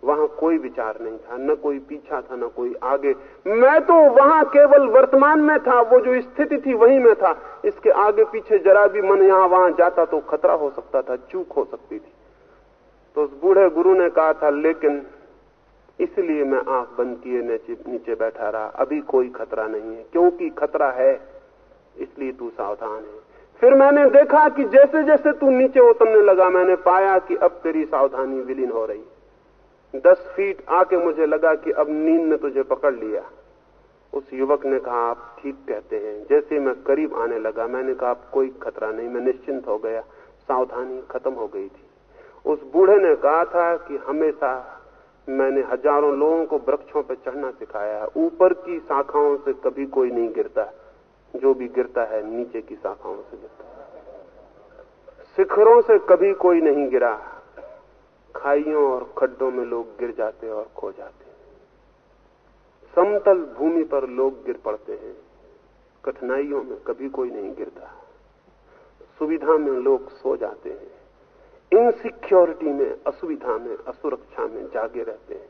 वहाँ कोई विचार नहीं था, न कोई पीछा था, न कोई आगे। मैं तो वहाँ केवल वर्तमान में था, वो जो स्थिति थी वहीं में था। इसके आगे पीछे जरा भी मन यहाँ वहाँ जाता तो खतरा हो सकता था, चूक हो सकती थी। तो उस बूढ़े गुरु ने कहा था, लेकिन इसलिए मैं आँख बंद किए, नीचे बैठा रहा। अभी कोई खतरा नहीं है, क्योंकि खतरा है, इसलिए तू सावधान है। फिर मैंने देखा कि जैसे जैसे तू नीचे उतरने लगा, मैंने पाया कि अब तेरी सावधानी विलीन हो रही दस फीट आके मुझे लगा कि अब नींद ने तुझे पकड़ लिया। उस युवक ने कहा, आप ठीक कहते हैं। जैसे मैं करीब आने लगा, मैंने कहा अब कोई खतरा नहीं, मैं निश्चिंत हो गया। सावधानी खत्म हो गई थी। उस बूढ़े ने कहा था कि हमेशा मैंने हज़ारों लोगों को वृक्षों पर चढ़ना सिखाया है। ऊपर की शाखाओं से कभी कोई नहीं गिरता। जो भी गिरता है, नीचे की शाखाओं से गिरता है। शिखरों से कभी कोई नहीं गिरा। खाइयों और खड्डों में लोग गिर जाते और खो जाते समतल भूमि पर लोग गिर पड़ते हैं। कठिनाइयों में कभी कोई नहीं गिरता। सुविधा में लोग सो जाते हैं। इनसिक्योरिटी में, असुविधा में, असुरक्षा में जागे रहते हैं।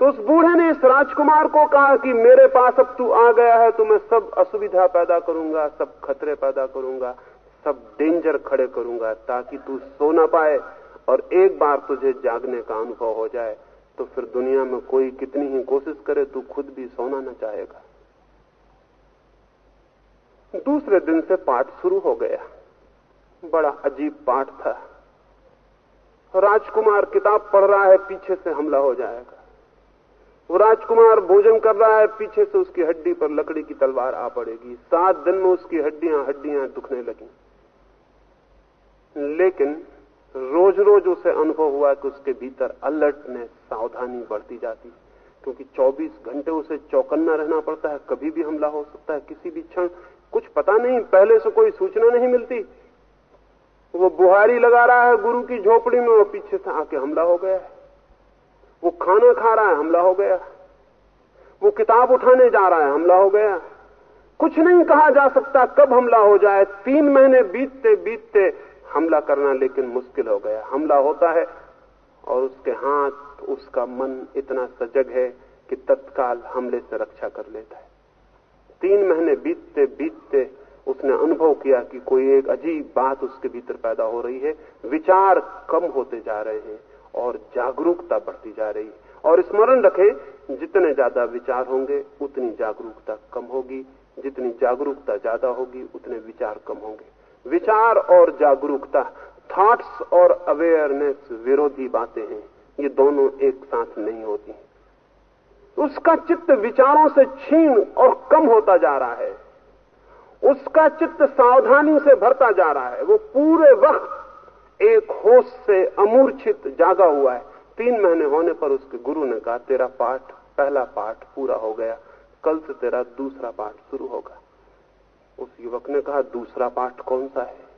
तो उस बूढ़े ने इस राजकुमार को कहा कि मेरे पास अब तू आ गया है तो मैं सब असुविधा पैदा करूँगा, सब खतरे पैदा करूँगा, सब डेंजर खड़े करूँगा, ताकि तू सो ना पाए। और एक बार तुझे जागने का अनुभव हो जाए तो फिर दुनिया में कोई कितनी ही कोशिश करे, तू खुद भी सोना न चाहेगा। दूसरे दिन से पाठ शुरू हो गया। बड़ा अजीब पाठ था। राजकुमार किताब पढ़ रहा है, पीछे से हमला हो जाएगा। वो राजकुमार भोजन कर रहा है, पीछे से उसकी हड्डी पर लकड़ी की तलवार आ पड़ेगी। सात दिन में उसकी हड्डियाँ हड्डियाँ दुखने लगी। लेकिन रोज रोज उसे अनुभव हुआ कि उसके भीतर अलर्टनेस सावधानी बढ़ती जाती क्योंकि 24 घंटे उसे चौकन्ना रहना पड़ता है, कभी भी हमला हो सकता है, किसी भी क्षण। कुछ पता नहीं, पहले से कोई सूचना नहीं मिलती। वो बुहारी लगा रहा है गुरु की झोपड़ी में, वो पीछे से आके हमला हो गया है। वो खाना खा रहा है, हमला हो गया वो किताब उठाने जा रहा है, हमला हो गया कुछ नहीं कहा जा सकता, कब हमला हो जाए। तीन महीने बीतते बीतते हमला करना लेकिन मुश्किल हो गया। हमला होता है और उसके हाथ, उसका मन इतना सजग है कि तत्काल हमले से रक्षा कर लेता है। तीन महीने बीतते बीतते उसने अनुभव किया कि कोई एक अजीब बात उसके भीतर पैदा हो रही है। विचार कम होते जा रहे हैं और जागरूकता बढ़ती जा रही है। और स्मरण रखें, जितने ज़्यादा विचार होंगे, उतनी जागरूकता कम होगी। जितनी जागरूकता ज़्यादा होगी, उतने विचार कम होंगे। विचार और जागरूकता थॉट्स और अवेयरनेस विरोधी बातें हैं। ये दोनों एक साथ नहीं होती। उसका चित्त विचारों से छीन और कम होता जा रहा है। उसका चित्त सावधानी से भरता जा रहा है। वो पूरे वक्त एक होश से अमूर्छित जागा हुआ है। तीन महीने होने पर उसके गुरु ने कहा, तेरा पाठ, पहला पाठ पूरा हो गया। कल से तेरा दूसरा पाठ शुरू होगा। उस युवक ने कहा, दूसरा पाठ कौन सा है?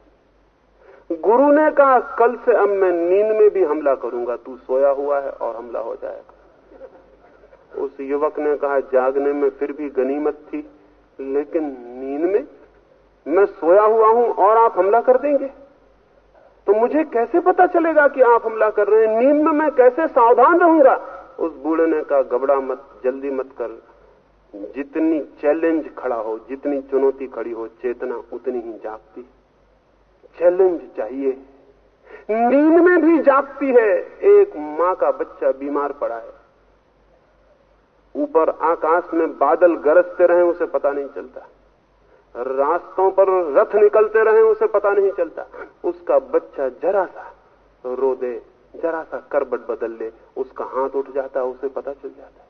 गुरु ने कहा, कल से अब मैं नींद में भी हमला करूँगा, तू सोया हुआ है और हमला हो जाएगा. उस युवक ने कहा, जागने में फिर भी गनीमत थी, लेकिन नींद में मैं सोया हुआ हूँ और आप हमला कर देंगे। तो मुझे कैसे पता चलेगा कि आप हमला कर रहे हैं? नींद में मैं कैसे सावधान रहूँगा? उस बूढ़े ने कहा घबरा मत, जल्दी मत कर जितनी चैलेंज खड़ा हो, जितनी चुनौती खड़ी हो, चेतना उतनी ही जागती चैलेंज चाहिए। नींद में भी जागती है। एक माँ का बच्चा बीमार पड़ा है। ऊपर आकाश में बादल गरजते रहे, उसे पता नहीं चलता। रास्तों पर रथ निकलते रहे, उसे पता नहीं चलता। उसका बच्चा जरा सा रो दे, जरा सा करबट बदल ले, उसका हाथ उठ जाता, उसे पता चल जाता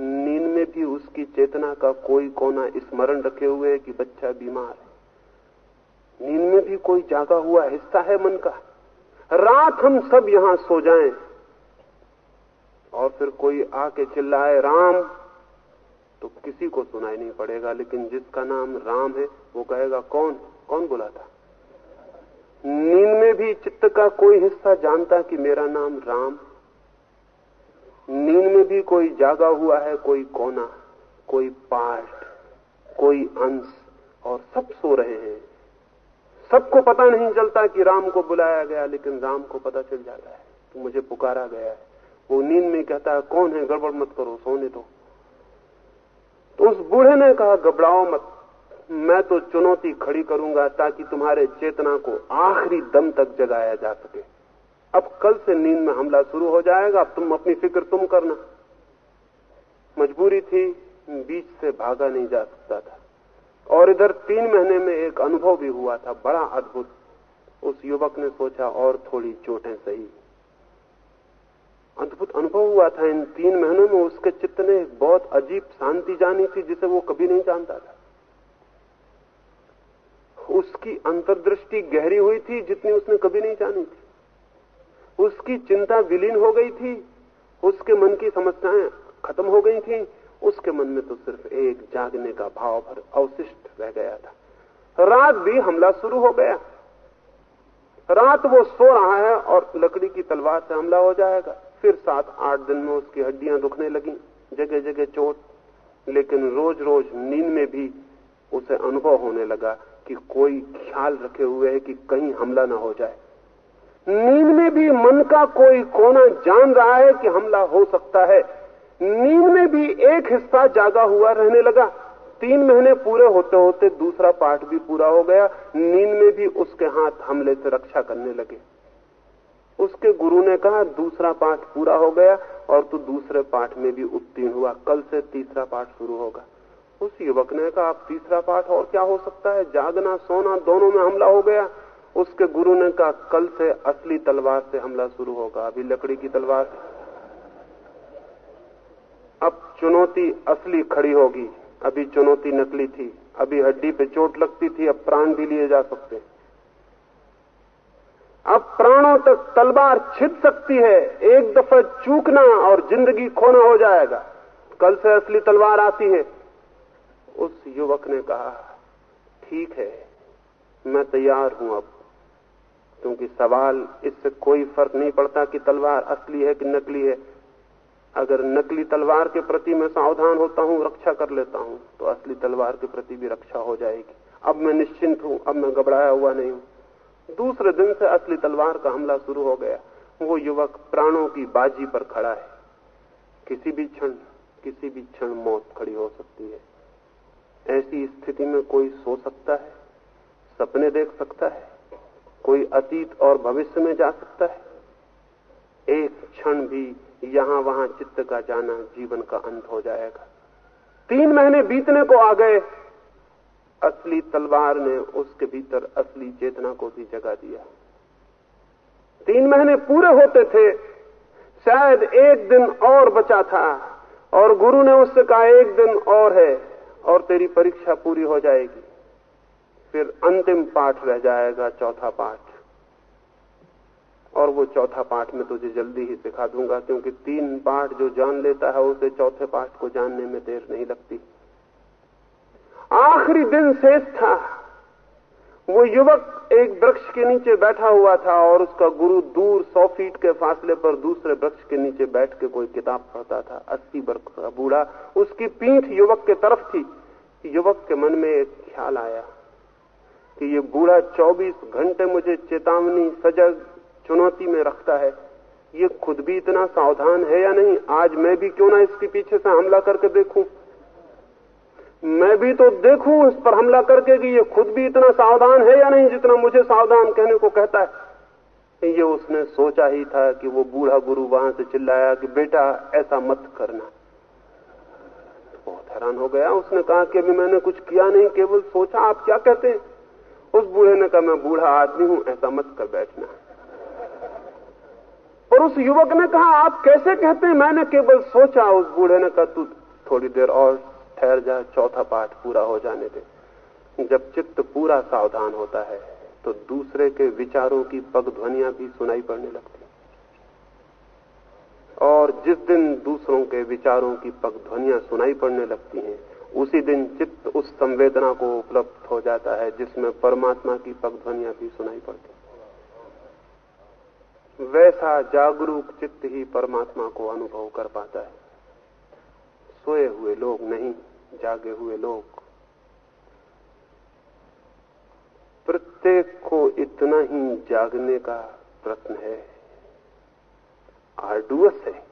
नींद में भी उसकी चेतना का कोई कोना स्मरण रखे हुए है कि बच्चा बीमार है। नींद में भी कोई जागा हुआ हिस्सा है मन का। रात हम सब यहाँ सो जाएँ। और फिर कोई आके चिल्लाए, राम! तो किसी को सुनाई नहीं पड़ेगा, लेकिन जिसका नाम राम है, वो कहेगा, कौन? कौन बोला था? नींद में भी चित्त का कोई हिस्सा जानता कि मेरा नाम राम नींद में भी कोई जागा हुआ है, कोई कोना, कोई पार्ट कोई अंश, और सब सो रहे हैं। सबको पता नहीं चलता कि राम को बुलाया गया, लेकिन राम को पता चल जाता है कि मुझे पुकारा गया है। वो नींद में कहता है, कौन है? गड़बड़ मत करो, सोने दो। तो उस बूढ़े ने कहा, घबराओ मत, मैं तो चुनौती खड़ी करूँगा ताकि तुम्हारे चेतना को आखिरी दम तक जगाया जा सके। अब कल से नींद में हमला शुरू हो जाएगा, अब तुम अपनी फ़िक्र तुम करना। मजबूरी थी, बीच से भागा नहीं जा सकता था। और इधर तीन महीने में एक अनुभव भी हुआ था, बड़ा अद्भुत। उस युवक ने सोचा, और थोड़ी चोटें सही। अद्भुत अनुभव हुआ था, इन तीन महीनों में उसके चित्त ने बहुत अजीब शांति जानी थी, जिसे वो कभी नहीं जानता था। उसकी अंतर्दृष्टि गहरी हुई थी, जितनी उसने कभी नहीं जानी थी। उसकी चिंता विलीन हो गई थी, उसके मन की समस्याएँ खत्म हो गई थी, उसके मन में तो सिर्फ़ एक जागने का भाव भर अवशिष्ट रह गया था। रात भी हमला शुरू हो गया। रात वो सो रहा है और लकड़ी की तलवार से हमला हो जाएगा। फिर सात, आठ दिन में उसकी हड्डियाँ दुखने लगी जगह जगह चोट। लेकिन रोज रोज नींद में भी उसे अनुभव होने लगा कि कोई ख्याल रखे हुए है कि कहीं हमला ना हो जाए। नींद में भी मन का कोई कोना जान रहा है कि हमला हो सकता है। नींद में भी एक हिस्सा जागा हुआ रहने लगा। तीन महीने पूरे होते होते दूसरा पाठ भी पूरा हो गया। नींद में भी उसके हाथ हमले से रक्षा करने लगे। उसके गुरु ने कहा, दूसरा पाठ पूरा हो गया और तू दूसरे पाठ में भी उत्तीर्ण हुआ। कल से तीसरा पाठ शुरू होगा। उस युवक ने कहा तीसरा पाठ और क्या हो सकता है? जागना, सोना, दोनों में हमला हो गया। उसके गुरु ने कहा, कल से असली तलवार से हमला शुरू होगा, अभी लकड़ी की तलवार अब चुनौती असली खड़ी होगी, अभी चुनौती नकली थी, अभी हड्डी पे चोट लगती थी, अब प्राण भी लिए जा सकते अब प्राणों तक तलवार छिद सकती है, एक दफ़ा चूकना और ज़िंदगी खोना हो जाएगा। कल से असली तलवार आती है। उस युवक ने कहा, ठीक है, मैं तैयार हूँ अब। क्योंकि सवाल, इससे कोई फ़र्क नहीं पड़ता कि तलवार असली है कि नकली है। अगर नकली तलवार के प्रति मैं सावधान होता हूँ, रक्षा कर लेता हूँ तो असली तलवार के प्रति भी रक्षा हो जाएगी। अब मैं निश्चिंत हूँ, अब मैं घबराया हुआ नहीं हूँ। दूसरे दिन से असली तलवार का हमला शुरू हो गया। वो युवक प्राणों की बाजी पर खड़ा है। किसी भी क्षण, किसी भी क्षण मौत खड़ी हो सकती है। ऐसी स्थिति में कोई सो सकता है, सपने देख सकता है। कोई अतीत और भविष्य में जा सकता है? एक क्षण भी यहाँ वहाँ चित्त का जाना जीवन का अंत हो जाएगा। तीन महीने बीतने को आ गए। असली तलवार ने उसके भीतर असली चेतना को भी जगा दिया। तीन महीने पूरे होते थे। शायद एक दिन और बचा था और गुरु ने उससे कहा, एक दिन और है और तेरी परीक्षा पूरी हो जाएगी। फिर अंतिम पाठ रह जाएगा चौथा पाठ। और वो चौथा पाठ में तुझे जल्दी ही सिखा दूँगा, क्योंकि तीन पाठ जो जान लेता है, उसे चौथे पाठ को जानने में देर नहीं लगती। आखिरी दिन शेष था। वो युवक एक वृक्ष के नीचे बैठा हुआ था और उसका गुरु दूर सौ फीट के फासले पर दूसरे वृक्ष के नीचे बैठ के कोई किताब पढ़ता था। अस्सी वर्ष का बूढ़ा, उसकी पीठ युवक के तरफ़ थी। युवक के मन में एक ख्याल आया। कि ये बूढ़ा 24 घंटे मुझे चेतावनी सजग चुनौती में रखता है। ये खुद भी इतना सावधान है या नहीं? आज मैं भी क्यों ना इसके पीछे से हमला करके देखूँ? मैं भी तो देखूँ इस पर हमला करके कि ये खुद भी इतना सावधान है या नहीं, जितना मुझे सावधान कहने को कहता है। ये उसने सोचा ही था कि वो बूढ़ा गुरु वहाँ से चिल्लाया कि बेटा, ऐसा मत करना। बहुत हैरान हो गया। उसने कहा कि अभी मैंने कुछ किया नहीं, केवल सोचा, आप क्या कहते हैं? उस बूढ़े ने कहा, मैं बूढ़ा आदमी हूँ, ऐसा मत कर बैठना। और उस युवक ने कहा, आप कैसे कहते हैं? मैंने केवल सोचा। उस बूढ़े ने कहा, तू थोड़ी देर और ठहर जा, चौथा पाठ पूरा हो जाने दे। जब चित्त पूरा सावधान होता है तो दूसरे के विचारों की पग ध्वनियाँ भी सुनाई पड़ने लगती और जिस दिन दूसरों के विचारों की पग ध्वनियाँ सुनाई पड़ने लगती हैं उसी दिन चित्त उस संवेदना को उपलब्ध हो जाता है, जिसमें परमात्मा की पग ध्वनियाँ भी सुनाई पड़ती वैसा जागरूक चित्त ही परमात्मा को अनुभव कर पाता है। सोए हुए लोग नहीं, जागे हुए लोग। प्रत्येक को इतना ही जागने का प्रश्न है। आर्डुअस है,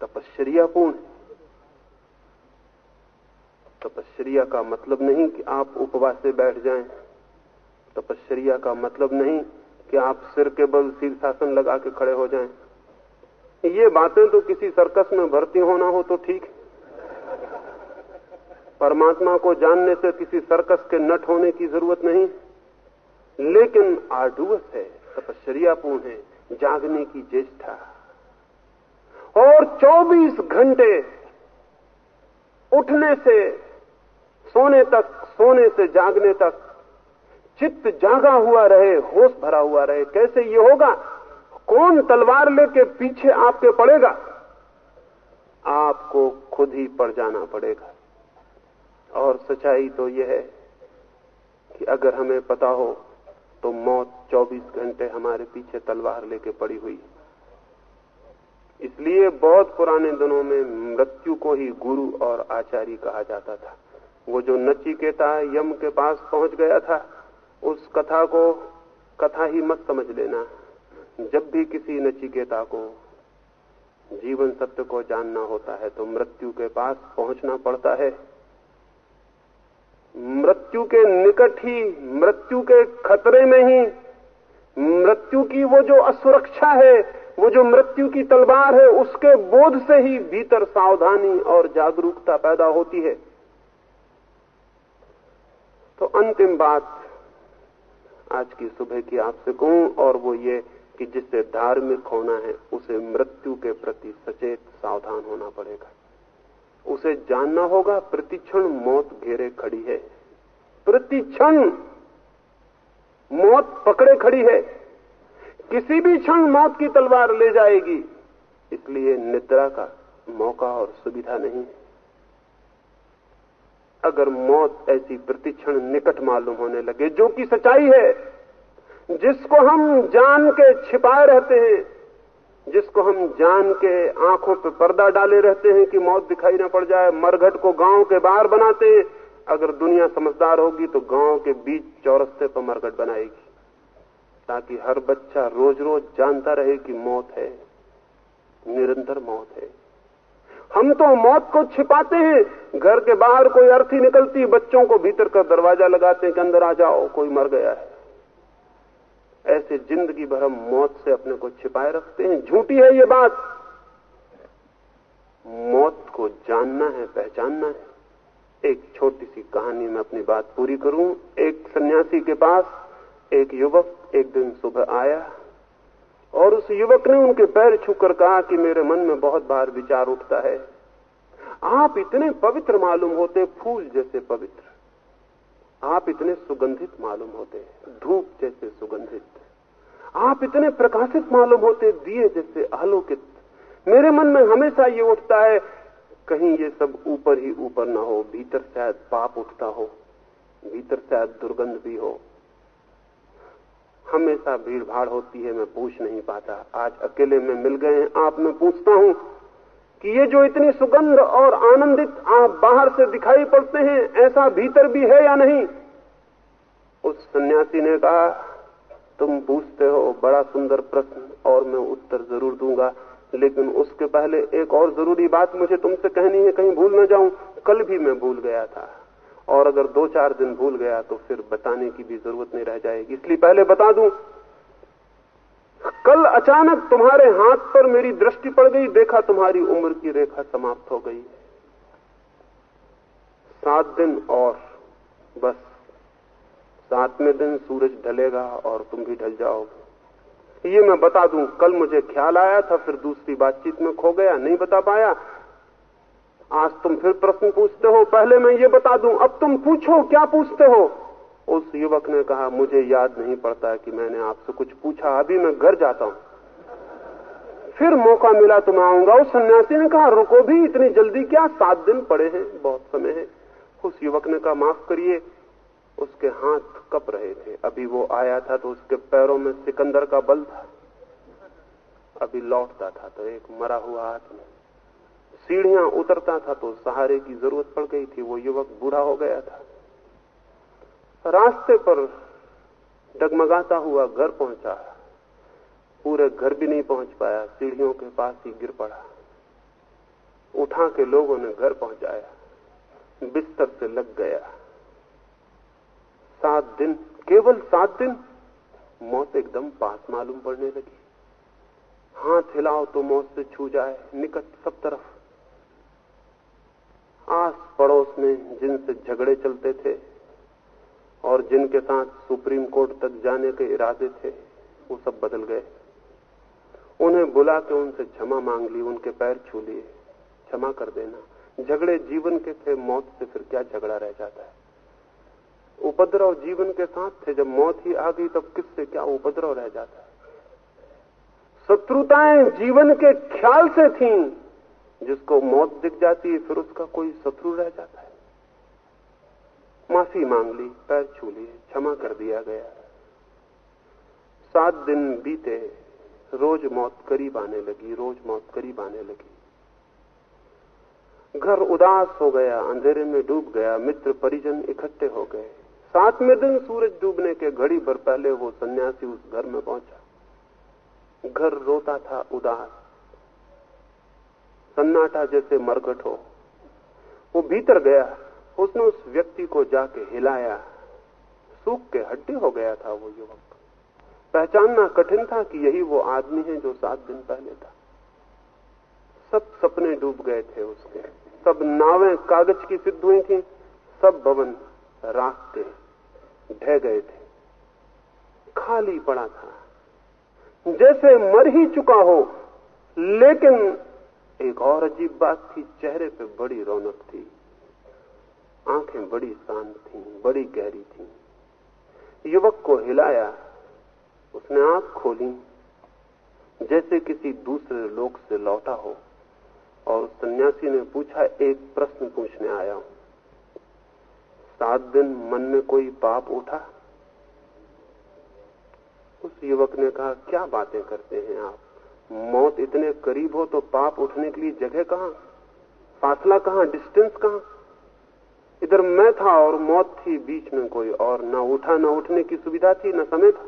तपश्चर्यापूर्ण है। तपश्चर्या का मतलब नहीं कि आप उपवास से बैठ जाएँ। तपश्चर्या का मतलब नहीं कि आप सिर के बल शीर्षासन लगा के खड़े हो जाएँ। ये बातें तो किसी सर्कस में भर्ती होना हो तो ठीक। परमात्मा को जानने से किसी सर्कस के नट होने की ज़रूरत नहीं। लेकिन आडुअस है तपश्चर्यापूर्ण है, जागने की चेष्टा और 24 घंटे उठने से सोने तक, सोने से जागने तक। चित्त जागा हुआ रहे, होश भरा हुआ रहे। कैसे ये होगा? कौन तलवार लेके पीछे आपके पड़ेगा? आपको खुद ही पड़ जाना पड़ेगा। और सच्चाई तो यह है कि अगर हमें पता हो तो मौत 24 घंटे हमारे पीछे तलवार लेके पड़ी हुई इसलिए बहुत पुराने दिनों में मृत्यु को ही गुरु और आचार्य कहा जाता था। वो जो नचिकेता यम के पास पहुँच गया था, उस कथा को कथा ही मत समझ लेना। जब भी किसी नचिकेता को जीवन सत्य को जानना होता है तो मृत्यु के पास पहुँचना पड़ता है। मृत्यु के निकट ही, मृत्यु के खतरे में ही, मृत्यु की वो जो असुरक्षा है, वो जो मृत्यु की तलवार है, उसके बोध से ही भीतर सावधानी और जागरूकता पैदा होती है। तो अंतिम बात आज की सुबह की आपसे कहूँ, और वो ये कि जिसे धार्मिक होना है, उसे मृत्यु के प्रति सचेत सावधान होना पड़ेगा। उसे जानना होगा, प्रतिक्षण मौत घेरे खड़ी है। प्रतिक्षण मौत पकड़े खड़ी है। किसी भी क्षण मौत की तलवार ले जाएगी, इसलिए निद्रा का मौका और सुविधा नहीं है। अगर मौत ऐसी प्रतिक्षण निकट मालूम होने लगे, जो कि सच्चाई है, जिसको हम जान के छिपाए रहते हैं, जिसको हम जान के आँखों पर पर्दा डाले रहते हैं कि मौत दिखाई ना पड़ जाए, मरघट को गाँव के बाहर बनाते हैं, अगर दुनिया समझदार होगी तो गाँव के बीच चौरस्ते पर मरघट बनाएगी, ताकि हर बच्चा रोज रोज जानता रहे कि मौत है, निरंतर मौत है। हम तो मौत को छिपाते हैं। घर के बाहर कोई अर्थी निकलती, बच्चों को भीतर कर दरवाज़ा लगाते हैं कि अंदर आ जाओ, कोई मर गया है। ऐसे ज़िंदगी भर हम मौत से अपने को छिपाए रखते हैं। झूठी है ये बात। मौत को जानना है, पहचानना है। एक छोटी सी कहानी में अपनी बात पूरी करूँ। एक सन्यासी के पास एक युवक एक दिन सुबह आया। और उस युवक ने उनके पैर छूकर कहा कि मेरे मन में बहुत बार विचार उठता है। आप इतने पवित्र मालूम होते, फूल जैसे पवित्र। आप इतने सुगंधित मालूम होते, धूप जैसे सुगंधित। आप इतने प्रकाशित मालूम होते, दिए जैसे आलोकित। मेरे मन में हमेशा ये उठता है, कहीं ये सब ऊपर ही ऊपर ना हो, भीतर शायद पाप उठता हो, भीतर शायद दुर्गंध भी हो। हमेशा भीड़ भाड़ होती है, मैं पूछ नहीं पाता। आज अकेले में मिल गए हैं, आप, मैं पूछता हूँ कि ये जो इतनी सुगंध और आनंदित आप बाहर से दिखाई पड़ते हैं, ऐसा भीतर भी है या नहीं? उस सन्यासी ने कहा, तुम पूछते हो, बड़ा सुंदर प्रश्न, और मैं उत्तर ज़रूर दूँगा। लेकिन उसके पहले एक और ज़रूरी बात मुझे तुमसे कहनी है, कहीं भूल न जाऊँ। कल भी मैं भूल गया था। और अगर दो चार दिन भूल गया तो फिर बताने की भी ज़रूरत नहीं रह जाएगी। इसलिए पहले बता दूँ, कल अचानक तुम्हारे हाथ पर मेरी दृष्टि पड़ गई, देखा तुम्हारी उम्र की रेखा समाप्त हो गई। सात दिन और, बस। सातवें दिन सूरज ढलेगा और तुम भी ढल जाओगे। ये मैं बता दूँ, कल मुझे ख्याल आया था, फिर दूसरी बातचीत में खो गया, नहीं बता पाया। आज तुम फिर प्रश्न पूछते हो, पहले मैं ये बता दूँ, अब तुम पूछो, क्या पूछते हो? उस युवक ने कहा, मुझे याद नहीं पड़ता कि मैंने आपसे कुछ पूछा, अभी मैं घर जाता हूँ। फिर मौका मिला तो मैं आऊँगा। उस सन्यासी ने कहा, रुको भी, इतनी जल्दी क्या? सात दिन पड़े हैं, बहुत समय है। उस युवक ने कहा, माफ़ करिए, उसके हाथ कप रहे थे। अभी वो आया था तो उसके पैरों में सिकंदर का बल था। अभी लौटता था तो एक मरा हुआ आदमी सीढ़ियाँ उतरता था तो सहारे की ज़रूरत पड़ गई थी। वो युवक बूढ़ा हो गया था। रास्ते पर डगमगाता हुआ घर पहुँचा। पूरे घर भी नहीं पहुँच पाया। सीढ़ियों के पास ही गिर पड़ा। उठा के लोगों ने घर पहुँचाया। बिस्तर से लग गया। सात दिन, केवल सात दिन, मौत एकदम पास मालूम पड़ने लगी। हाथ हिलाओ तो मौत से छू जाए, निकट सब तरफ़। आस पड़ोस में जिनसे झगड़े चलते थे और जिनके साथ सुप्रीम कोर्ट तक जाने के इरादे थे, वो सब बदल गए। उन्हें बुला के उनसे क्षमा मांग ली, उनके पैर छू लिए। क्षमा कर देना। झगड़े जीवन के थे, मौत से फिर क्या झगड़ा रह जाता है? उपद्रव जीवन के साथ थे, जब मौत ही आ गई, तब किससे क्या उपद्रव रह जाता है? शत्रुताएँ जीवन के ख्याल से थीं। जिसको मौत दिख जाती है, फिर उसका कोई शत्रु रह जाता है। माफ़ी मांग ली, पैर छू लिए, क्षमा कर दिया गया। सात दिन बीते, रोज मौत करीब आने लगी, रोज मौत करीब आने लगी। घर उदास हो गया, अंधेरे में डूब गया, मित्र परिजन इकट्ठे हो गए। सातवें दिन सूरज डूबने के घड़ी भर पहले वो सन्यासी उस घर में पहुँचा। घर रोता था उदास। सन्नाटा जैसे मरगट हो। वो भीतर गया, उसने उस व्यक्ति को जाके हिलाया। सूख के हड्डी हो गया था वो युवक। पहचानना कठिन था कि यही वो आदमी है जो सात दिन पहले था। सब सपने डूब गए थे उसके। सब नावें कागज़ की सिद्ध हुई थी, सब भवन राख के ढह गए थे। खाली पड़ा था। जैसे मर ही चुका हो, लेकिन एक और अजीब बात थी, चेहरे पे बड़ी रौनक थी। आँखें बड़ी शांत थी, बड़ी गहरी थी। युवक को हिलाया, उसने आँख खोली। जैसे किसी दूसरे लोक से लौटा हो, और सन्यासी ने पूछा, एक प्रश्न पूछने आया हूँ। सात दिन मन में कोई पाप उठा? उस युवक ने कहा, क्या बातें करते हैं आप? मौत इतने करीब हो तो पाप उठने के लिए जगह कहाँ? फासला कहाँ? डिस्टेंस कहाँ? इधर मैं था और मौत थी, बीच में कोई और। न उठा, न उठने की सुविधा थी, न समय था,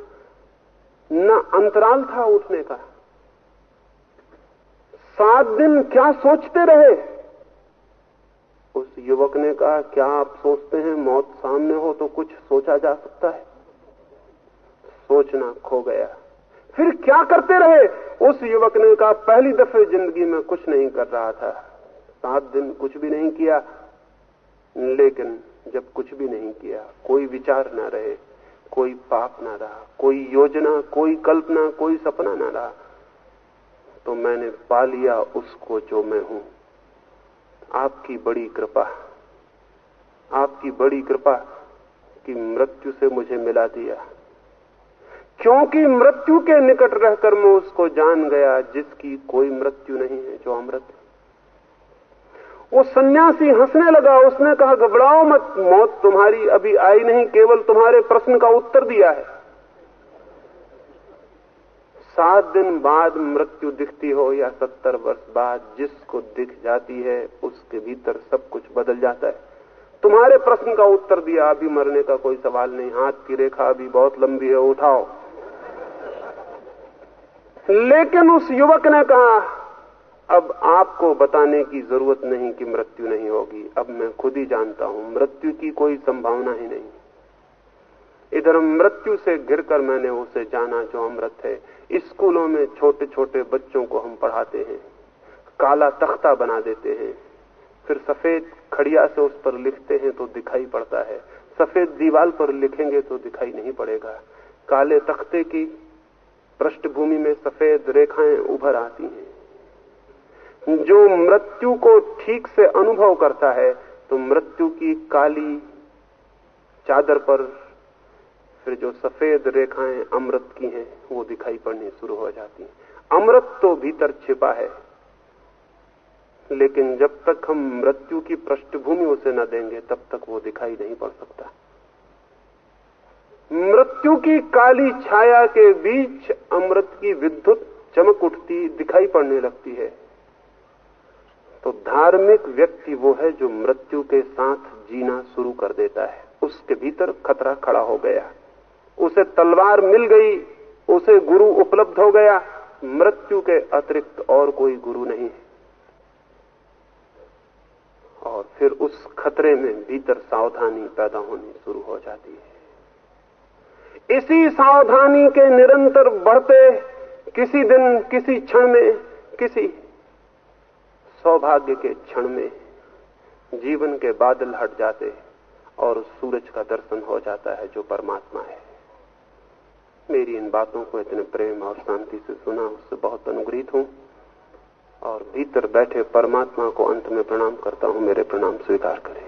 न अंतराल था उठने का। सात दिन क्या सोचते रहे? उस युवक ने कहा, क्या आप सोचते हैं मौत सामने हो तो कुछ सोचा जा सकता है? सोचना खो गया। फिर क्या करते रहे? उस युवक ने कहा, पहली दफे ज़िंदगी में कुछ नहीं कर रहा था। सात दिन कुछ भी नहीं किया, लेकिन जब कुछ भी नहीं किया, कोई विचार ना रहे, कोई पाप ना रहा, कोई योजना, कोई कल्पना, कोई सपना ना रहा तो मैंने पा लिया उसको जो मैं हूँ। आपकी बड़ी कृपा, आपकी बड़ी कृपा कि मृत्यु से मुझे मिला दिया। क्योंकि मृत्यु के निकट रहकर मैं उसको जान गया जिसकी कोई मृत्यु नहीं है, जो अमृत है। वो सन्यासी हंसने लगा, उसने कहा, घबराओ मत, मौत तुम्हारी अभी आई नहीं, केवल तुम्हारे प्रश्न का उत्तर दिया है। सात दिन बाद मृत्यु दिखती हो या सत्तर वर्ष बाद जिसको दिख जाती है, उसके भीतर सब कुछ बदल जाता है। तुम्हारे प्रश्न का उत्तर दिया, अभी मरने का कोई सवाल नहीं, हाथ की रेखा अभी बहुत लंबी है, उठाओ। लेकिन उस युवक ने कहा, अब आपको बताने की ज़रूरत नहीं कि मृत्यु नहीं होगी। अब मैं खुद ही जानता हूँ, मृत्यु की कोई संभावना ही नहीं। इधर मृत्यु से घिरकर मैंने उसे जाना जो अमृत है। स्कूलों में छोटे छोटे बच्चों को हम पढ़ाते हैं। काला तख्ता बना देते हैं। फिर सफ़ेद खड़िया से उस पर लिखते हैं तो दिखाई पड़ता है। सफ़ेद दीवाल पर लिखेंगे तो दिखाई नहीं पड़ेगा। काले तख्ते की पृष्ठभूमि में सफ़ेद रेखाएँ उभर आती हैं। जो मृत्यु को ठीक से अनुभव करता है तो मृत्यु की काली चादर पर फिर जो सफ़ेद रेखाएँ अमृत की हैं, वो दिखाई पड़नी शुरू हो जाती हैं। अमृत तो भीतर छिपा है, लेकिन जब तक हम मृत्यु की पृष्ठभूमि उसे न देंगे, तब तक वो दिखाई नहीं पड़ सकता। मृत्यु की काली छाया के बीच अमृत की विद्युत चमक उठती दिखाई पड़ने लगती है। तो धार्मिक व्यक्ति वो है जो मृत्यु के साथ जीना शुरू कर देता है। उसके भीतर खतरा खड़ा हो गया। उसे तलवार मिल गई, उसे गुरु उपलब्ध हो गया। मृत्यु के अतिरिक्त और कोई गुरु नहीं है। और फिर उस खतरे में भीतर सावधानी पैदा होनी शुरू हो जाती है। इसी सावधानी के निरंतर बढ़ते किसी दिन, किसी क्षण में, किसी सौभाग्य के क्षण में जीवन के बादल हट जाते और सूरज का दर्शन हो जाता है जो परमात्मा है। मेरी इन बातों को इतने प्रेम और शांति से सुना, उससे बहुत अनुग्रहित हूँ और भीतर बैठे परमात्मा को अंत में प्रणाम करता हूँ, मेरे प्रणाम स्वीकार करें।